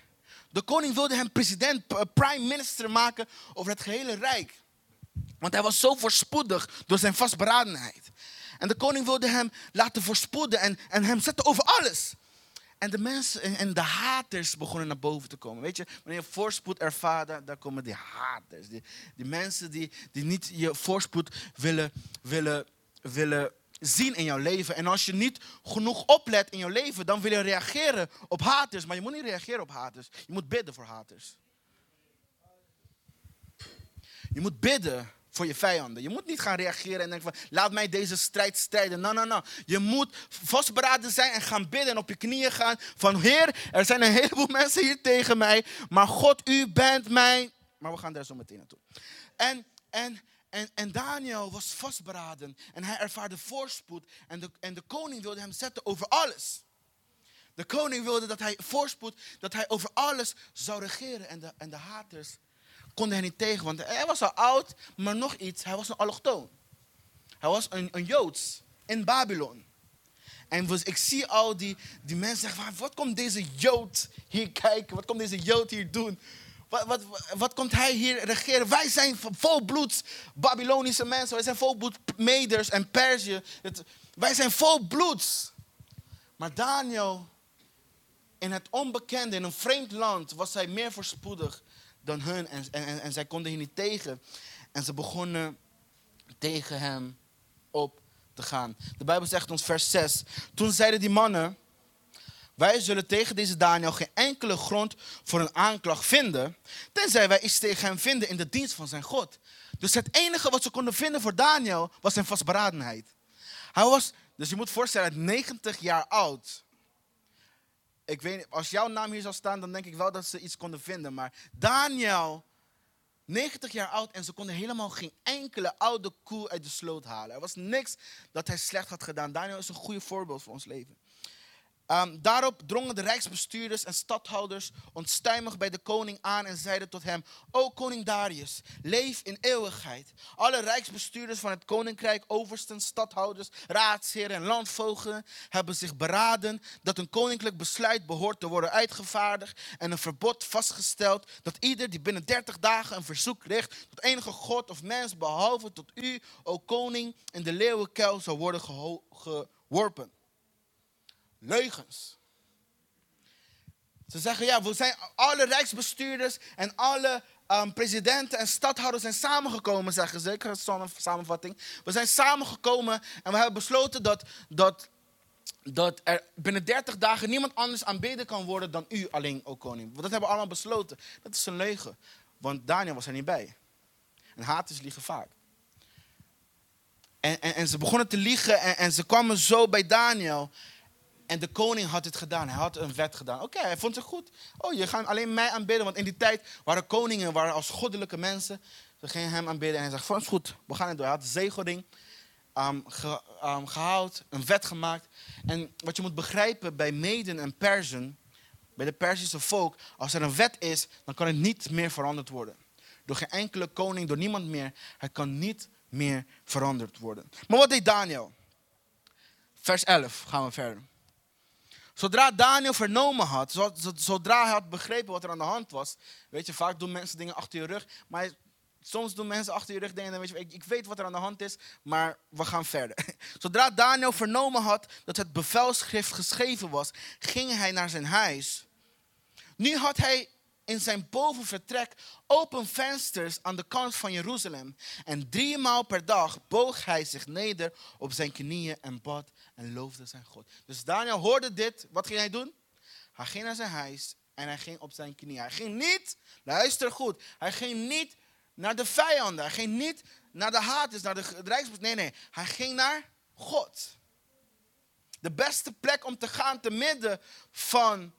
Speaker 1: De koning wilde hem president, prime minister maken over het gehele rijk. Want hij was zo voorspoedig door zijn vastberadenheid. En de koning wilde hem laten voorspoeden en, en hem zetten over alles. En de mensen en de haters begonnen naar boven te komen. Weet je, wanneer je voorspoed ervaart, dan komen die haters. Die, die mensen die, die niet je voorspoed willen, willen, willen zien in jouw leven. En als je niet genoeg oplet in jouw leven, dan wil je reageren op haters. Maar je moet niet reageren op haters. Je moet bidden voor haters. Je moet bidden voor je vijanden. Je moet niet gaan reageren en denken van, laat mij deze strijd strijden. No, no, no. Je moet vastberaden zijn en gaan bidden en op je knieën gaan van, Heer, er zijn een heleboel mensen hier tegen mij, maar God, u bent mijn... Maar we gaan daar zo meteen naartoe. En, en, en, en Daniel was vastberaden en hij ervaarde voorspoed en de, en de koning wilde hem zetten over alles. De koning wilde dat hij voorspoed, dat hij over alles zou regeren en de, en de haters konden hij niet tegen, want hij was al oud, maar nog iets, hij was een allochtoon. Hij was een, een Joods in Babylon. En was, ik zie al die, die mensen zeggen, wat komt deze Jood hier kijken? Wat komt deze Jood hier doen? Wat, wat, wat komt hij hier regeren? Wij zijn volbloeds Babylonische mensen. Wij zijn volbloed Meders en Perzië. wij zijn volbloeds. Maar Daniel, in het onbekende, in een vreemd land, was hij meer voorspoedig dan hun. En, en, en zij konden hier niet tegen. En ze begonnen tegen hem op te gaan. De Bijbel zegt ons vers 6. Toen zeiden die mannen, wij zullen tegen deze Daniel geen enkele grond voor een aanklacht vinden, tenzij wij iets tegen hem vinden in de dienst van zijn God. Dus het enige wat ze konden vinden voor Daniel was zijn vastberadenheid. Hij was, dus je moet voorstellen, 90 jaar oud ik weet, als jouw naam hier zou staan, dan denk ik wel dat ze iets konden vinden. Maar Daniel, 90 jaar oud en ze konden helemaal geen enkele oude koe uit de sloot halen. Er was niks dat hij slecht had gedaan. Daniel is een goede voorbeeld voor ons leven. Ehm, daarop drongen de rijksbestuurders en stadhouders onstuimig bij de koning aan en zeiden tot hem: O koning Darius, leef in eeuwigheid. Alle rijksbestuurders van het koninkrijk, oversten, stadhouders, raadsheren en landvoogden hebben zich beraden dat een koninklijk besluit behoort te worden uitgevaardigd en een verbod vastgesteld dat ieder die binnen 30 dagen een verzoek richt tot enige god of mens behalve tot u, o koning, in de leeuwenkuil zou worden geworpen leugens. Ze zeggen, ja, we zijn alle rijksbestuurders en alle ehm, presidenten en stadhouders zijn samengekomen, zeggen ze. Ik ga een samenvatting. We zijn samengekomen en we hebben besloten dat, dat, dat er binnen 30 dagen niemand anders aanbeden kan worden dan u alleen, o koning. Dat hebben we allemaal besloten. Dat is een leugen, want Daniel was er niet bij. En haters liegen vaak. En, en, en ze begonnen te liegen en, en ze kwamen zo bij Daniel. En de koning had het gedaan. Hij had een wet gedaan. Oké, hij vond het goed. Oh, je gaat alleen mij aanbidden. Want in die tijd waren koningen waren als goddelijke mensen. Ze gingen hem aanbidden. En hij zegt, van is goed, we gaan het door. Hij had een zegelding um, ge, um, gehaald, een wet gemaakt. En wat je moet begrijpen bij Meden en Persen, bij de Persische volk, als er een wet is, dan kan het niet meer veranderd worden. Door geen enkele koning, door niemand meer. Het kan niet meer veranderd worden. Maar wat deed Daniel? Vers 11 gaan we verder. Zodra Daniel vernomen had, zodra hij had begrepen wat er aan de hand was. Weet je, vaak doen mensen dingen achter je rug. Maar soms doen mensen achter je rug dingen. Weet je, ik, ik weet wat er aan de hand is, maar we gaan verder. Zodra Daniel vernomen had dat het bevelschrift geschreven was, ging hij naar zijn huis. Nu had hij in zijn bovenvertrek open vensters aan de kant van Jeruzalem. En drie maal per dag boog hij zich neder op zijn knieën en bad en loofde zijn God. Dus Daniel hoorde dit. Wat ging hij doen? Hij ging naar zijn huis en hij ging op zijn knieën. Hij ging niet, luister goed, hij ging niet naar de vijanden. Hij ging niet naar de haters, naar de rijksbestuur. Nee, nee, hij ging naar God. De beste plek om te gaan te midden van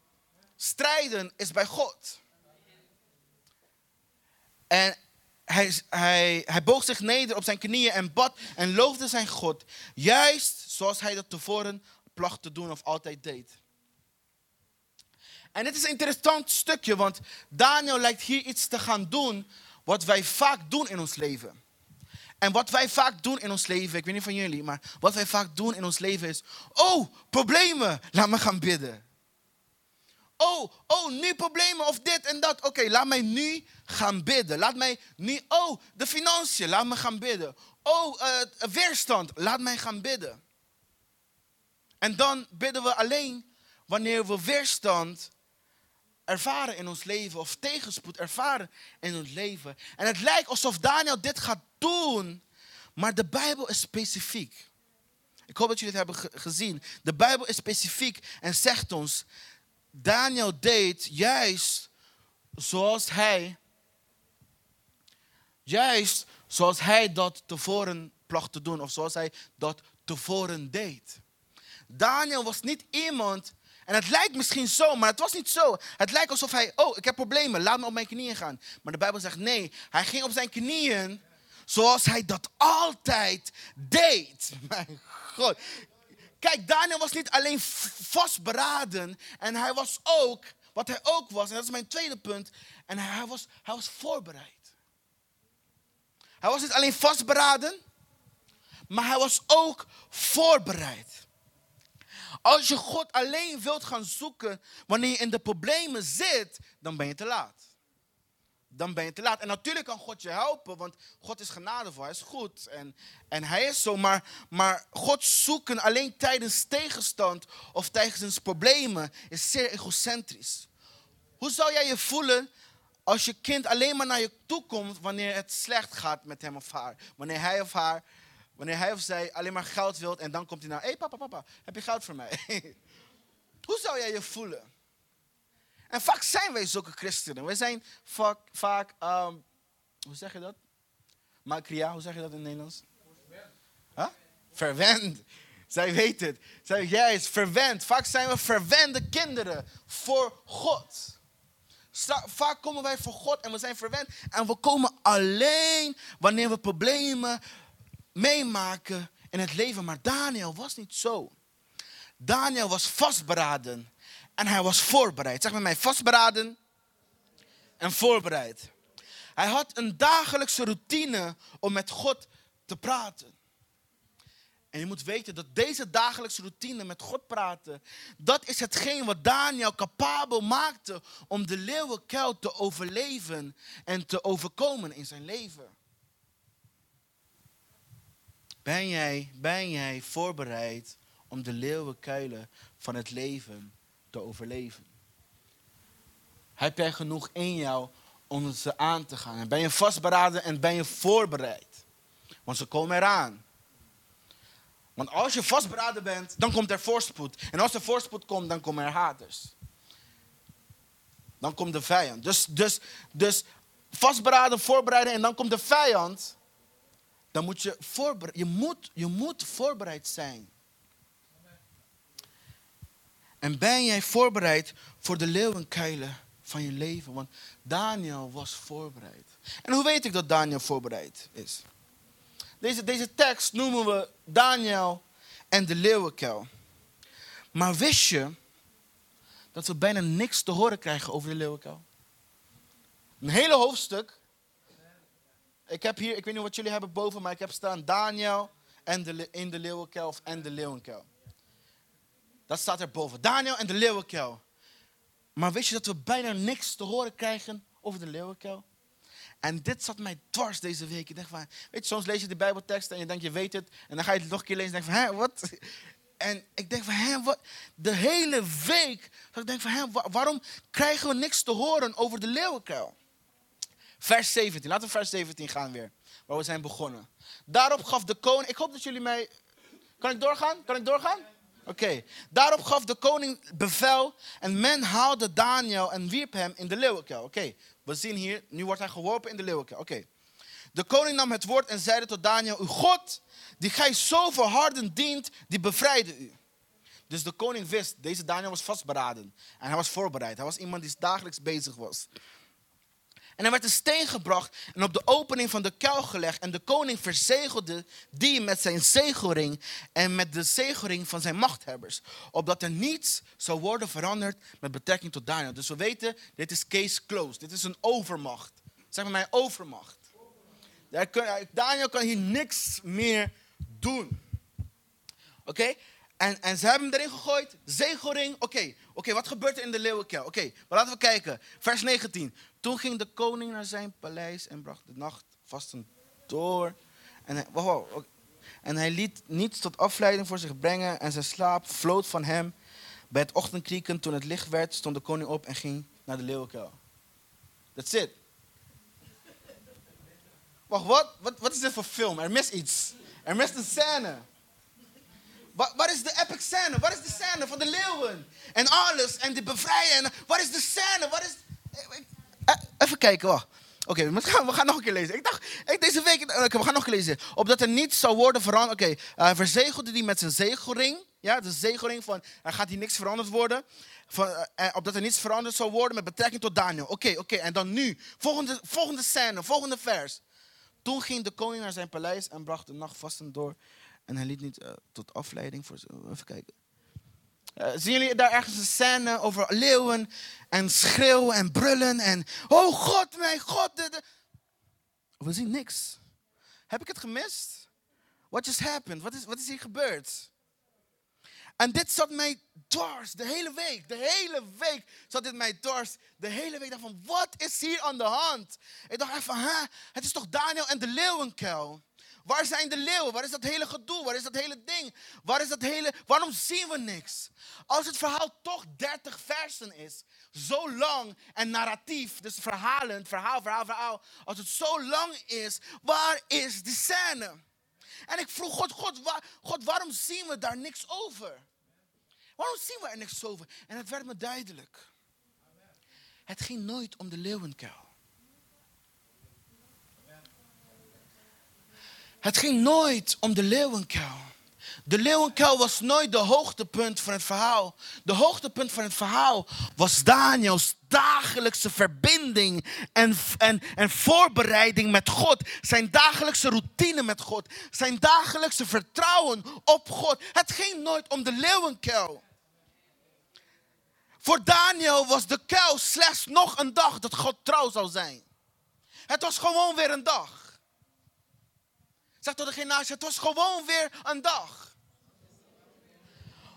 Speaker 1: strijden is bij God. En hij, hij, hij boog zich neder op zijn knieën en bad en loofde zijn God. Juist zoals hij dat tevoren placht te doen of altijd deed. En dit is een interessant stukje, want Daniel lijkt hier iets te gaan doen wat wij vaak doen in ons leven. En wat wij vaak doen in ons leven, ik weet niet van jullie, maar wat wij vaak doen in ons leven is, oh, problemen, laat me gaan bidden. Oh, oh, nu problemen of dit en dat. Oké, laat mij nu gaan bidden. Laat mij nu, oh, de financiën, laat me gaan bidden. Oh, uh, weerstand, laat mij gaan bidden. En dan bidden we alleen wanneer we weerstand ervaren in ons leven of tegenspoed ervaren in ons leven. En het lijkt alsof Daniel dit gaat doen, maar de Bijbel is specifiek. Ik hoop dat jullie het hebben gezien. De Bijbel is specifiek en zegt ons Daniel deed juist zoals hij, juist zoals hij dat tevoren placht te doen, of zoals hij dat tevoren deed. Daniel was niet iemand, en het lijkt misschien zo, maar het was niet zo. Het lijkt alsof hij, oh, ik heb problemen, laat me op mijn knieën gaan. Maar de Bijbel zegt nee, hij ging op zijn knieën zoals hij dat altijd deed. Mijn God, Kijk, Daniel was niet alleen vastberaden. En hij was ook, wat hij ook was, en dat is mijn tweede punt. En hij was, hij was voorbereid. Hij was niet alleen vastberaden, maar hij was ook voorbereid. Als je God alleen wilt gaan zoeken wanneer je in de problemen zit, dan ben je te laat dan ben je te laat. En natuurlijk kan God je helpen, want God is genadevol, hij is goed en, en hij is zo. Maar, maar God zoeken alleen tijdens tegenstand of tijdens problemen is zeer egocentrisch. Hoe zou jij je voelen als je kind alleen maar naar je toe komt wanneer het slecht gaat met hem of haar? Wanneer hij of haar, wanneer hij of zij alleen maar geld wilt en dan komt hij naar, hé hey, papa, papa, heb je geld voor mij? Hoe zou jij je voelen? En vaak zijn wij zulke christenen. Wij zijn vaak, um, hoe zeg je dat? Makria, hoe zeg je dat in het Nederlands? Huh? Verwend. Zij weet het. Zij, jij is verwend. Vaak zijn we verwende kinderen voor God. Vaak komen wij voor God en we zijn verwend. En we komen alleen wanneer we problemen meemaken in het leven. Maar Daniel was niet zo. Daniel was vastberaden en hij was voorbereid. Zeg met mij, vastberaden en voorbereid. Hij had een dagelijkse routine om met God te praten. En je moet weten dat deze dagelijkse routine met God praten, dat is hetgeen wat Daniel capabel maakte om de leeuwenkuil te overleven en te overkomen in zijn leven. Ben jij, ben jij voorbereid om de leeuwenkuilen van het leven te overleven? Heb jij genoeg in jou om ze aan te gaan? En ben je vastberaden en ben je voorbereid? Want ze komen eraan. Want als je vastberaden bent, dan komt er voorspoed. En als er voorspoed komt, dan komen er haters. Dan komt de vijand. Dus, dus, dus vastberaden, voorbereiden en dan komt de vijand. Dan moet je voorbereid, je moet, je moet voorbereid zijn. En ben jij voorbereid voor de leeuwenkuilen van je leven? Want Daniel was voorbereid. En hoe weet ik dat Daniel voorbereid is? Deze, deze tekst noemen we Daniel en de leeuwenkuil. Maar wist je dat we bijna niks te horen krijgen over de leeuwenkuil? Een hele hoofdstuk. Ik heb hier, ik weet niet wat jullie hebben boven, maar ik heb staan Daniel en de, in de leeuwenkuil of en de leeuwenkuil. Dat staat er boven. Daniel en de leeuwenkuil. Maar wist je dat we bijna niks te horen krijgen over de leeuwenkuil? En dit zat mij dwars deze week. Ik denk van, weet je, soms lees je de Bijbeltekst en je denkt, je weet het. En dan ga je het nog een keer lezen en denk van, hè, wat? En ik denk van, hè, wat? De hele week, ik denk van, hè, waarom krijgen we niks te horen over de leeuwenkuil? Vers 17, laten we vers 17 gaan weer, waar we zijn begonnen. Daarop gaf de koning, ik hoop dat jullie mij, kan ik doorgaan? Kan ik doorgaan? Oké. Daarop gaf de koning bevel en men haalde Daniel en wierp hem in de leeuwenkuil. Oké, we zien hier, nu wordt hij geworpen in de leeuwenkuil. Oké. De koning nam het woord en zeide tot Daniel, uw God, die gij zo verhardend dient, die bevrijde u. Dus de koning wist, deze Daniel was vastberaden. En hij was voorbereid. Hij was iemand die dagelijks bezig was. En er werd een steen gebracht en op de opening van de kuil gelegd. En de koning verzegelde die met zijn zegelring en met de zegelring van zijn machthebbers. Opdat er niets zou worden veranderd met betrekking tot Daniel. Dus we weten, dit is case closed. Dit is een overmacht. Zeg maar mijn overmacht. Daniel kan hier niks meer doen. Oké? En, en ze hebben hem erin gegooid. Zegelring. Oké, oké. wat gebeurt er in de leeuwenkel? Oké, maar laten we kijken. Vers 19. Toen ging de koning naar zijn paleis en bracht de nacht vastend door. En hij, en hij liet niets tot afleiding voor zich brengen en zijn slaap vloot van hem. Bij het ochtendkrieken, toen het licht werd, stond de koning op en ging naar de leeuwenkuil. That's it. Wacht, wat? wat? Wat is dit voor film? Er mist iets. Er mist een scène. Wat, wat is de epic scène? Wat is de scène van de leeuwen? En alles. En de bevrijden. Wat is de scène? Wat is... even kijken, wacht. Oké, we, gaan, we gaan nog een keer lezen. Ik dacht, ik, deze week, okay, we gaan nog een keer lezen. Opdat er niets zou worden veranderd. Oké, okay, uh, verzegelde die met zijn zegelring. Ja, de zegelring van, er gaat hier niks veranderd worden. Van, uh, opdat er niets veranderd zou worden met betrekking tot Daniel. Oké, oké, en dan nu. Volgende, volgende scène, volgende vers. Toen ging de koning naar zijn paleis en bracht de nacht vastend door. En hij liet niet tot afleiding voor. Even kijken. Uh, zien jullie daar ergens een scène over leeuwen en schreeuwen en brullen en oh God, mijn God. De, de. We zien niks. Heb ik het gemist? What just happened? Wat is, wat is hier gebeurd? En dit zat mij dwars de hele week. De hele week zat dit mij dwars. De hele week dacht van, wat is hier aan de hand? Ik dacht even, hè? Het is toch Daniel en de leeuwenkuil? Waar zijn de leeuwen? Waar is dat hele gedoe? Waar is dat hele ding? Waar is dat hele... Waarom zien we niks? Als het verhaal toch 30 versen is, zo lang en narratief, dus verhalend, verhaal, verhaal, verhaal. Als het zo lang is, waar is die scène? En ik vroeg God, God, God, waarom zien we daar niks over? Waarom zien we er niks over? En het werd me duidelijk. Het ging nooit om de leeuwenkuil. Het ging nooit om de leeuwenkuil. De leeuwenkuil was nooit de hoogtepunt van het verhaal. De hoogtepunt van het verhaal was Daniels dagelijkse verbinding en, en, en voorbereiding met God. Zijn dagelijkse routine met God. Zijn dagelijkse vertrouwen op God. Het ging nooit om de leeuwenkuil. Voor Daniel was de kuil slechts nog een dag dat God trouw zou zijn. Het was gewoon weer een dag. Zeg tot degene naast je, het was gewoon weer een dag.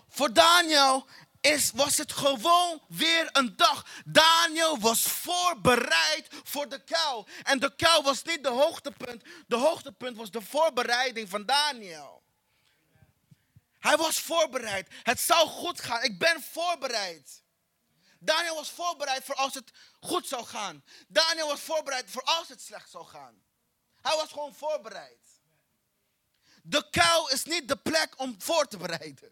Speaker 1: Voor Daniel is, was het gewoon weer een dag. Daniel was voorbereid voor de kuil. En de kuil was niet de hoogtepunt. De hoogtepunt was de voorbereiding van Daniel. Hij was voorbereid. Het zou goed gaan. Ik ben voorbereid. Daniel was voorbereid voor als het goed zou gaan. Daniel was voorbereid voor als het slecht zou gaan. Hij was gewoon voorbereid. De kuil is niet de plek om voor te bereiden.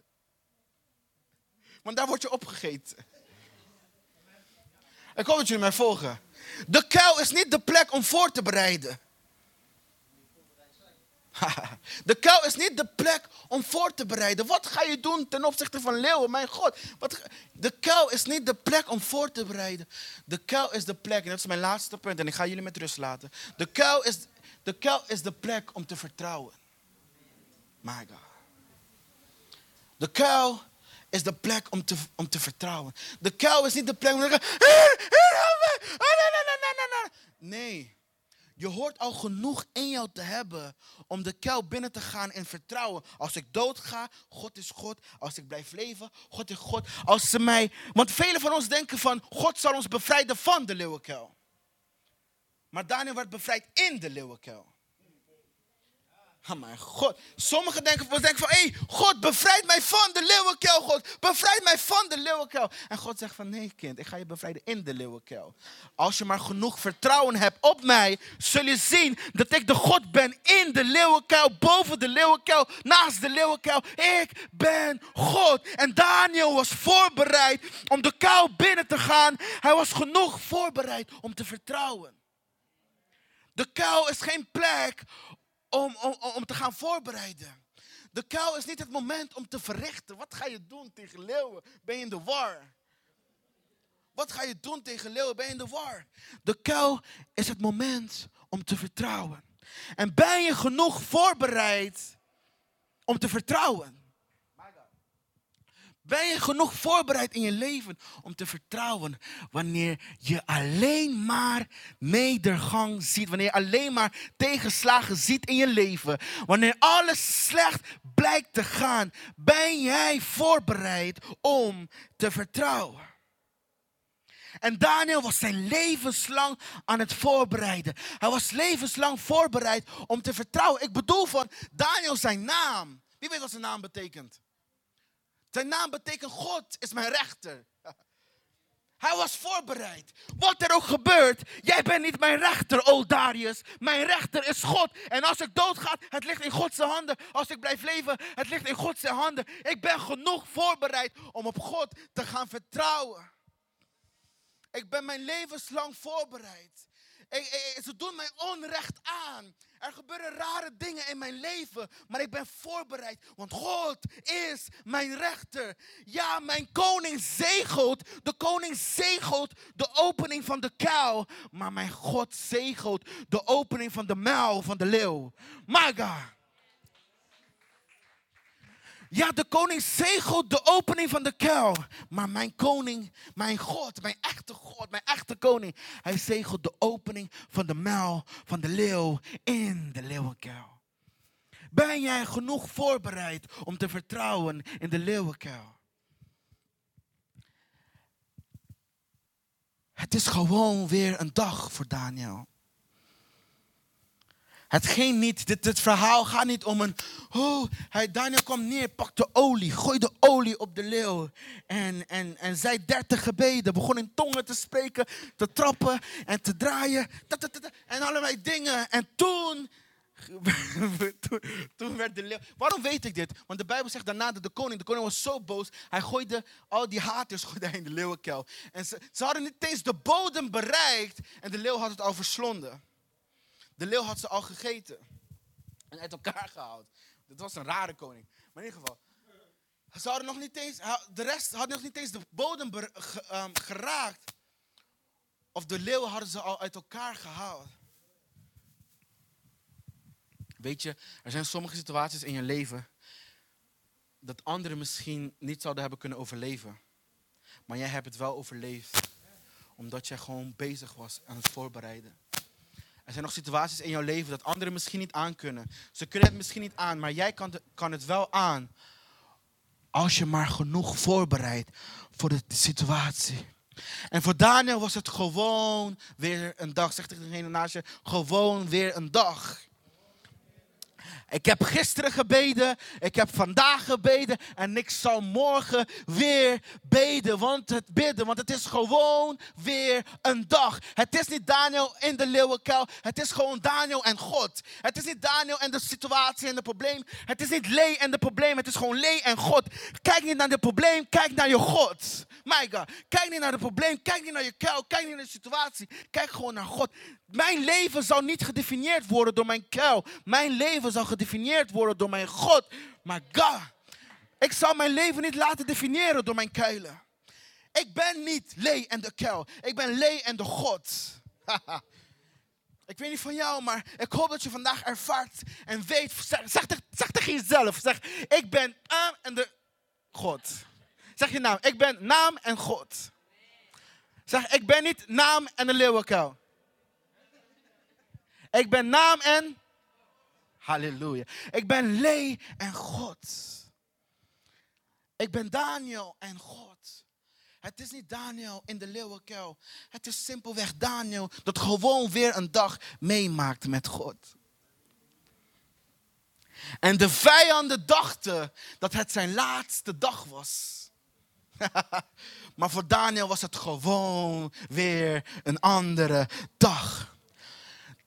Speaker 1: Want daar word je opgegeten. Ik hoop dat jullie mij volgen. De kuil is niet de plek om voor te bereiden. De kuil is niet de plek om voor te bereiden. Wat ga je doen ten opzichte van leeuwen? Mijn God. Wat, de kuil is niet de plek om voor te bereiden. De kuil is de plek, en dat is mijn laatste punt, en ik ga jullie met rust laten. De kuil is de, kuil is de plek om te vertrouwen. My God. De kuil is de plek om te, om te vertrouwen. De kuil is niet de plek om te zeggen, Nee. Je hoort al genoeg in jou te hebben om de kuil binnen te gaan in vertrouwen. Als ik dood ga, God is God. Als ik blijf leven, God is God. Als ze mij, want velen van ons denken van, God zal ons bevrijden van de leeuwenkuil. Maar Daniel werd bevrijd in de leeuwenkuil. Oh mijn God. Sommigen denken, denken van, hé, hey, God bevrijd mij van de leeuwenkuil, God. Bevrijd mij van de leeuwenkuil. En God zegt van, nee kind, ik ga je bevrijden in de leeuwenkuil. Als je maar genoeg vertrouwen hebt op mij, zul je zien dat ik de God ben in de leeuwenkuil, boven de leeuwenkuil, naast de leeuwenkuil. Ik ben God. En Daniel was voorbereid om de kuil binnen te gaan. Hij was genoeg voorbereid om te vertrouwen. De kuil is geen plek om, om, om te gaan voorbereiden. De kuil is niet het moment om te verrichten. Wat ga je doen tegen leeuwen? Ben je in de war? Wat ga je doen tegen leeuwen? Ben je in de war? De kuil is het moment om te vertrouwen. En ben je genoeg voorbereid om te vertrouwen? Ben je genoeg voorbereid in je leven om te vertrouwen wanneer je alleen maar nedergang ziet, wanneer je alleen maar tegenslagen ziet in je leven, wanneer alles slecht blijkt te gaan, ben jij voorbereid om te vertrouwen? En Daniel was zijn levenslang aan het voorbereiden. Hij was levenslang voorbereid om te vertrouwen. Ik bedoel van Daniel zijn naam. Wie weet wat zijn naam betekent? Zijn naam betekent God is mijn rechter. Hij was voorbereid. Wat er ook gebeurt, jij bent niet mijn rechter, o Darius. Mijn rechter is God. En als ik doodga, het ligt in Gods handen. Als ik blijf leven, het ligt in Gods handen. Ik ben genoeg voorbereid om op God te gaan vertrouwen. Ik ben mijn levenslang voorbereid. ze doen mij onrecht aan. Er gebeuren rare dingen in mijn leven, maar ik ben voorbereid, want God is mijn rechter. Ja, mijn koning zegelt, de koning zegelt de opening van de kuil, maar mijn God zegelt de opening van de muil van de leeuw. My God. Ja, de koning zegelt de opening van de kuil. Maar mijn koning, mijn God, mijn echte God, mijn echte koning. Hij zegelt de opening van de muil van de leeuw in de leeuwenkuil. Ben jij genoeg voorbereid om te vertrouwen in de leeuwenkuil? Het is gewoon weer een dag voor Daniel. Het ging niet, dit, dit verhaal gaat niet om een. Oh, hij, Daniel kwam neer, pakte olie, gooide olie op de leeuw. En, en, en zei dertig gebeden, begon in tongen te spreken, te trappen en te draaien. En allerlei dingen. En toen, toen, werd de leeuw. Waarom weet ik dit? Want de Bijbel zegt daarna dat de koning, de koning was zo boos. Hij gooide al die haters gooide in de leeuwenkuil. En ze, ze hadden niet eens de bodem bereikt en de leeuw had het al verslonden. De leeuw had ze al gegeten en uit elkaar gehaald. Dit was een rare koning. Maar in ieder geval. Ze hadden nog niet eens, de rest had nog niet eens de bodem ehm, geraakt. Of de leeuwen hadden ze al uit elkaar gehaald. Weet je, er zijn sommige situaties in je leven dat anderen misschien niet zouden hebben kunnen overleven. Maar jij hebt het wel overleefd. Omdat jij gewoon bezig was aan het voorbereiden. Er zijn nog situaties in jouw leven dat anderen misschien niet aankunnen. Ze kunnen het misschien niet aan, maar jij kan, kan het wel aan. Als je maar genoeg voorbereidt voor de, de situatie. En voor Daniel was het gewoon weer een dag. Zeg tegen degene naast je, gewoon weer een dag. Ik heb gisteren gebeden, ik heb vandaag gebeden en ik zal morgen weer bidden, want het bidden, want het is gewoon weer een dag. Het is niet Daniel in de leeuwenkuil, het is gewoon Daniel en God. Het is niet Daniel en de situatie en het probleem, het is niet Lee en de probleem, het is gewoon Lee en God. Kijk niet naar het probleem, kijk naar je God. My God, kijk niet naar het probleem, kijk niet naar je kuil, kijk niet naar de situatie, kijk gewoon naar God. Mijn leven zal niet gedefinieerd worden door mijn kuil. Mijn leven zal gedefinieerd worden door mijn God. Maar God, ik zal mijn leven niet laten definiëren door mijn kuilen. Ik ben niet Lee en de kuil. Ik ben Lee en de God. ik weet niet van jou, maar ik hoop dat je vandaag ervaart en weet. Zeg, zeg, zeg tegen jezelf. Zeg, ik ben naam en de God. Zeg je naam. Ik ben naam en God. Zeg, ik ben niet naam en de leeuwenkuil. Ik ben naam en. Halleluja. Ik ben Lee en God. Ik ben Daniel en God. Het is niet Daniel in de leeuwenkuil. Het is simpelweg Daniel dat gewoon weer een dag meemaakt met God. En de vijanden dachten dat het zijn laatste dag was. maar voor Daniel was het gewoon weer een andere dag.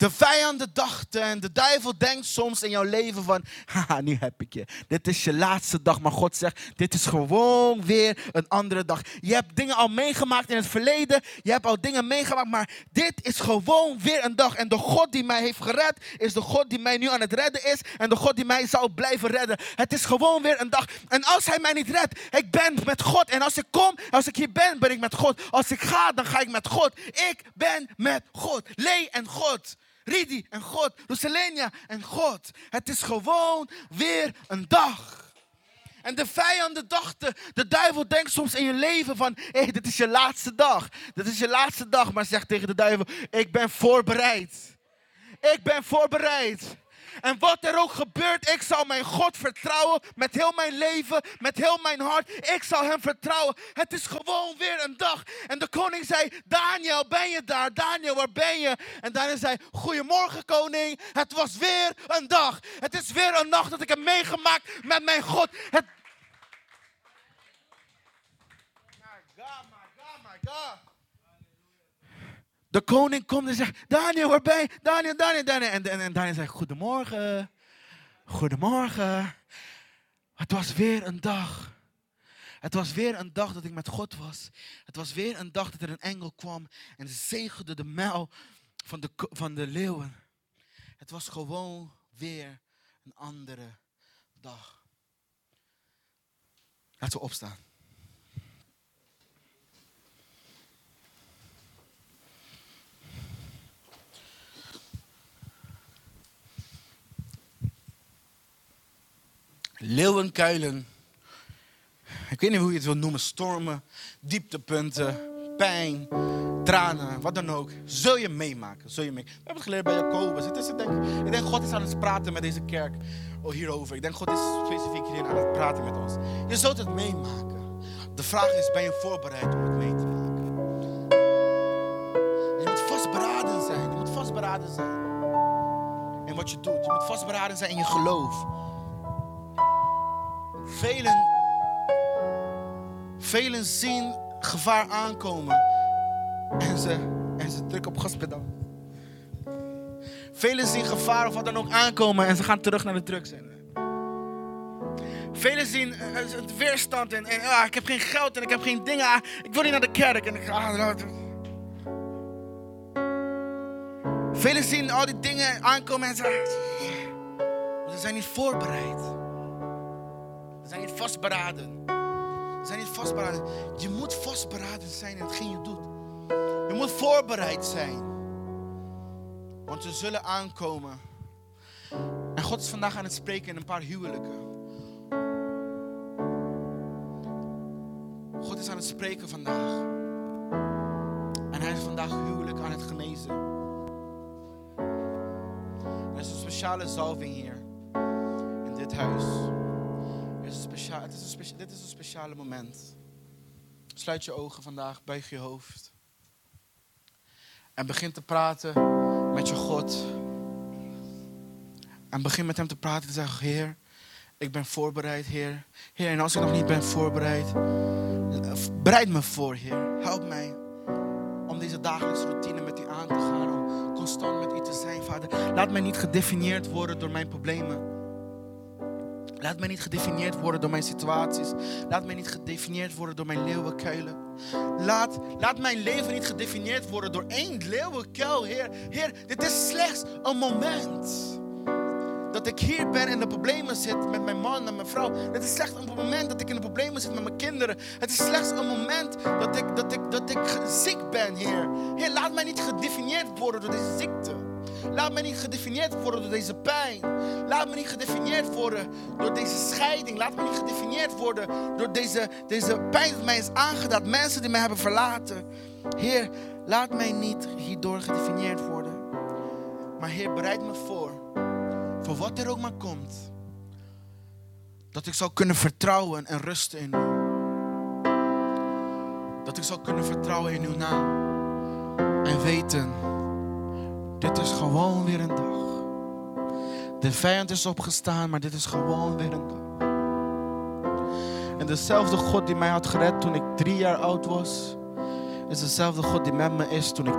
Speaker 1: De vijanden dachten en de duivel denkt soms in jouw leven van, haha, nu heb ik je. Dit is je laatste dag, maar God zegt, dit is gewoon weer een andere dag. Je hebt dingen al meegemaakt in het verleden, je hebt al dingen meegemaakt, maar dit is gewoon weer een dag. En de God die mij heeft gered, is de God die mij nu aan het redden is en de God die mij zal blijven redden. Het is gewoon weer een dag. En als hij mij niet redt, ik ben met God. En als ik kom, als ik hier ben, ben ik met God. Als ik ga, dan ga ik met God. Ik ben met God. Lee en God. Ridi en God. Roselenia en God. Het is gewoon weer een dag. En de vijanden dachten, de duivel denkt soms in je leven van, hé, dit is je laatste dag. Dit is je laatste dag, maar zeg tegen de duivel, ik ben voorbereid. Ik ben voorbereid. En wat er ook gebeurt, ik zal mijn God vertrouwen met heel mijn leven, met heel mijn hart. Ik zal hem vertrouwen. Het is gewoon weer een dag. En de koning zei, Daniel, ben je daar? Daniel, waar ben je? En Daniel zei, goedemorgen koning. Het was weer een dag. Het is weer een nacht dat ik heb meegemaakt met mijn God. Het... God, my God, my God. De koning komt en zegt, Daniel, waar ben je? Daniel, Daniel, Daniel. En, en, Daniel zegt, goedemorgen. Goedemorgen. Het was weer een dag. Het was weer een dag dat ik met God was. Het was weer een dag dat er een engel kwam en zegende de mijl van de, van de leeuwen. Het was gewoon weer een andere dag. Laten we opstaan. Leeuwenkuilen. Ik weet niet hoe je het wil noemen. Stormen, dieptepunten, pijn, tranen, wat dan ook. Zul je meemaken. Zul je mee. We hebben het geleerd bij Jacobus. Het is, ik, denk, ik denk God is aan het praten met deze kerk oh, hierover. Ik denk God is specifiek hierin aan het praten met ons. Je zult het meemaken. De vraag is, ben je voorbereid om het mee te maken? Je moet vastberaden zijn. Je moet vastberaden zijn in wat je doet. Je moet vastberaden zijn in je geloof. Velen, velen zien gevaar aankomen en ze, en ze drukken op gaspedaal. Velen zien gevaar of wat dan ook aankomen en ze gaan terug naar de drugs. En, Velen zien eh, het weerstand en, en ah, ik heb geen geld en ik heb geen dingen. ah, ik wil niet naar de kerk. En ik, ah, Velen zien al die dingen aankomen en ze, ze zijn niet voorbereid. Zijn niet vastberaden. Zijn niet vastberaden. Je moet vastberaden zijn in hetgeen je doet. Je moet voorbereid zijn. Want we zullen aankomen. En God is vandaag aan het spreken in een paar huwelijken. God is aan het spreken vandaag. En hij is vandaag huwelijk aan het genezen. Er is een speciale zalving hier. In dit huis. Is een speciaal, het is een specia- dit is een speciale moment. Sluit je ogen vandaag, buig je hoofd. En begin te praten met je God. En begin met hem te praten en zeggen, Heer, ik ben voorbereid, Heer. Heer, en als ik nog niet ben voorbereid, bereid me voor, Heer. Help mij om deze dagelijkse routine met u aan te gaan. Om constant met u te zijn, Vader. Laat mij niet gedefinieerd worden door mijn problemen. Laat mij niet gedefinieerd worden door mijn situaties. Laat mij niet gedefinieerd worden door mijn leeuwenkuilen. Laat, laat mijn leven niet gedefinieerd worden door één leeuwenkuil, Heer. Heer, dit is slechts een moment dat ik hier ben en de problemen zit met mijn man en mijn vrouw. Het is slechts een moment dat ik in de problemen zit met mijn kinderen. Het is slechts een moment dat ik, dat ik, dat ik ziek ben, Heer. Heer, laat mij niet gedefinieerd worden door deze ziekte. Laat mij niet gedefinieerd worden door deze pijn. Laat me niet gedefinieerd worden door deze scheiding. Laat me niet gedefinieerd worden door deze, deze pijn die mij is aangedaan. Mensen die mij hebben verlaten. Heer, laat mij niet hierdoor gedefinieerd worden. Maar Heer, bereid me voor voor wat er ook maar komt, dat ik zal kunnen vertrouwen en rusten in u. Dat ik zal kunnen vertrouwen in uw naam. En weten, dit is gewoon weer een dag. De vijand is opgestaan, maar dit is gewoon weer een dag. En dezelfde God die mij had gered toen ik drie jaar oud was, is dezelfde God die met me is toen ik,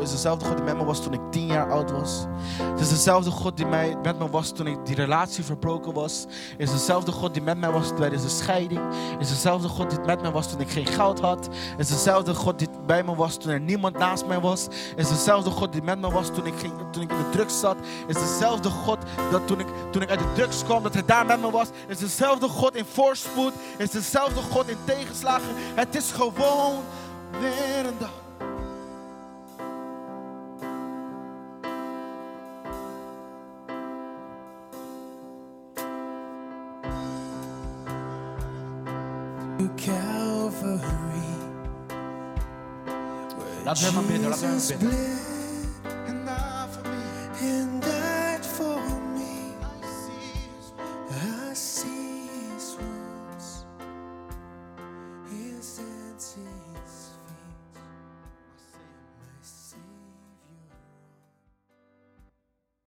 Speaker 1: is dezelfde God die met me was toen ik tien jaar oud was. Het is dezelfde God die met me was toen ik die relatie verbroken was. Is dezelfde God die met mij was tijdens de scheiding. Is dezelfde God die met me was toen ik geen geld had. Is dezelfde God die bij me was toen er niemand naast mij was. Is dezelfde God die met me was toen ik, toen ik in de drugs zat. Is dezelfde God dat toen ik, toen ik uit de drugs kwam, dat hij daar met me was. Is dezelfde God in voorspoed. Is dezelfde God in tegenslagen. Het is gewoon weer een dag.
Speaker 4: Calvary.
Speaker 1: Laten we hem maar bidden, laten we hem
Speaker 4: Jesus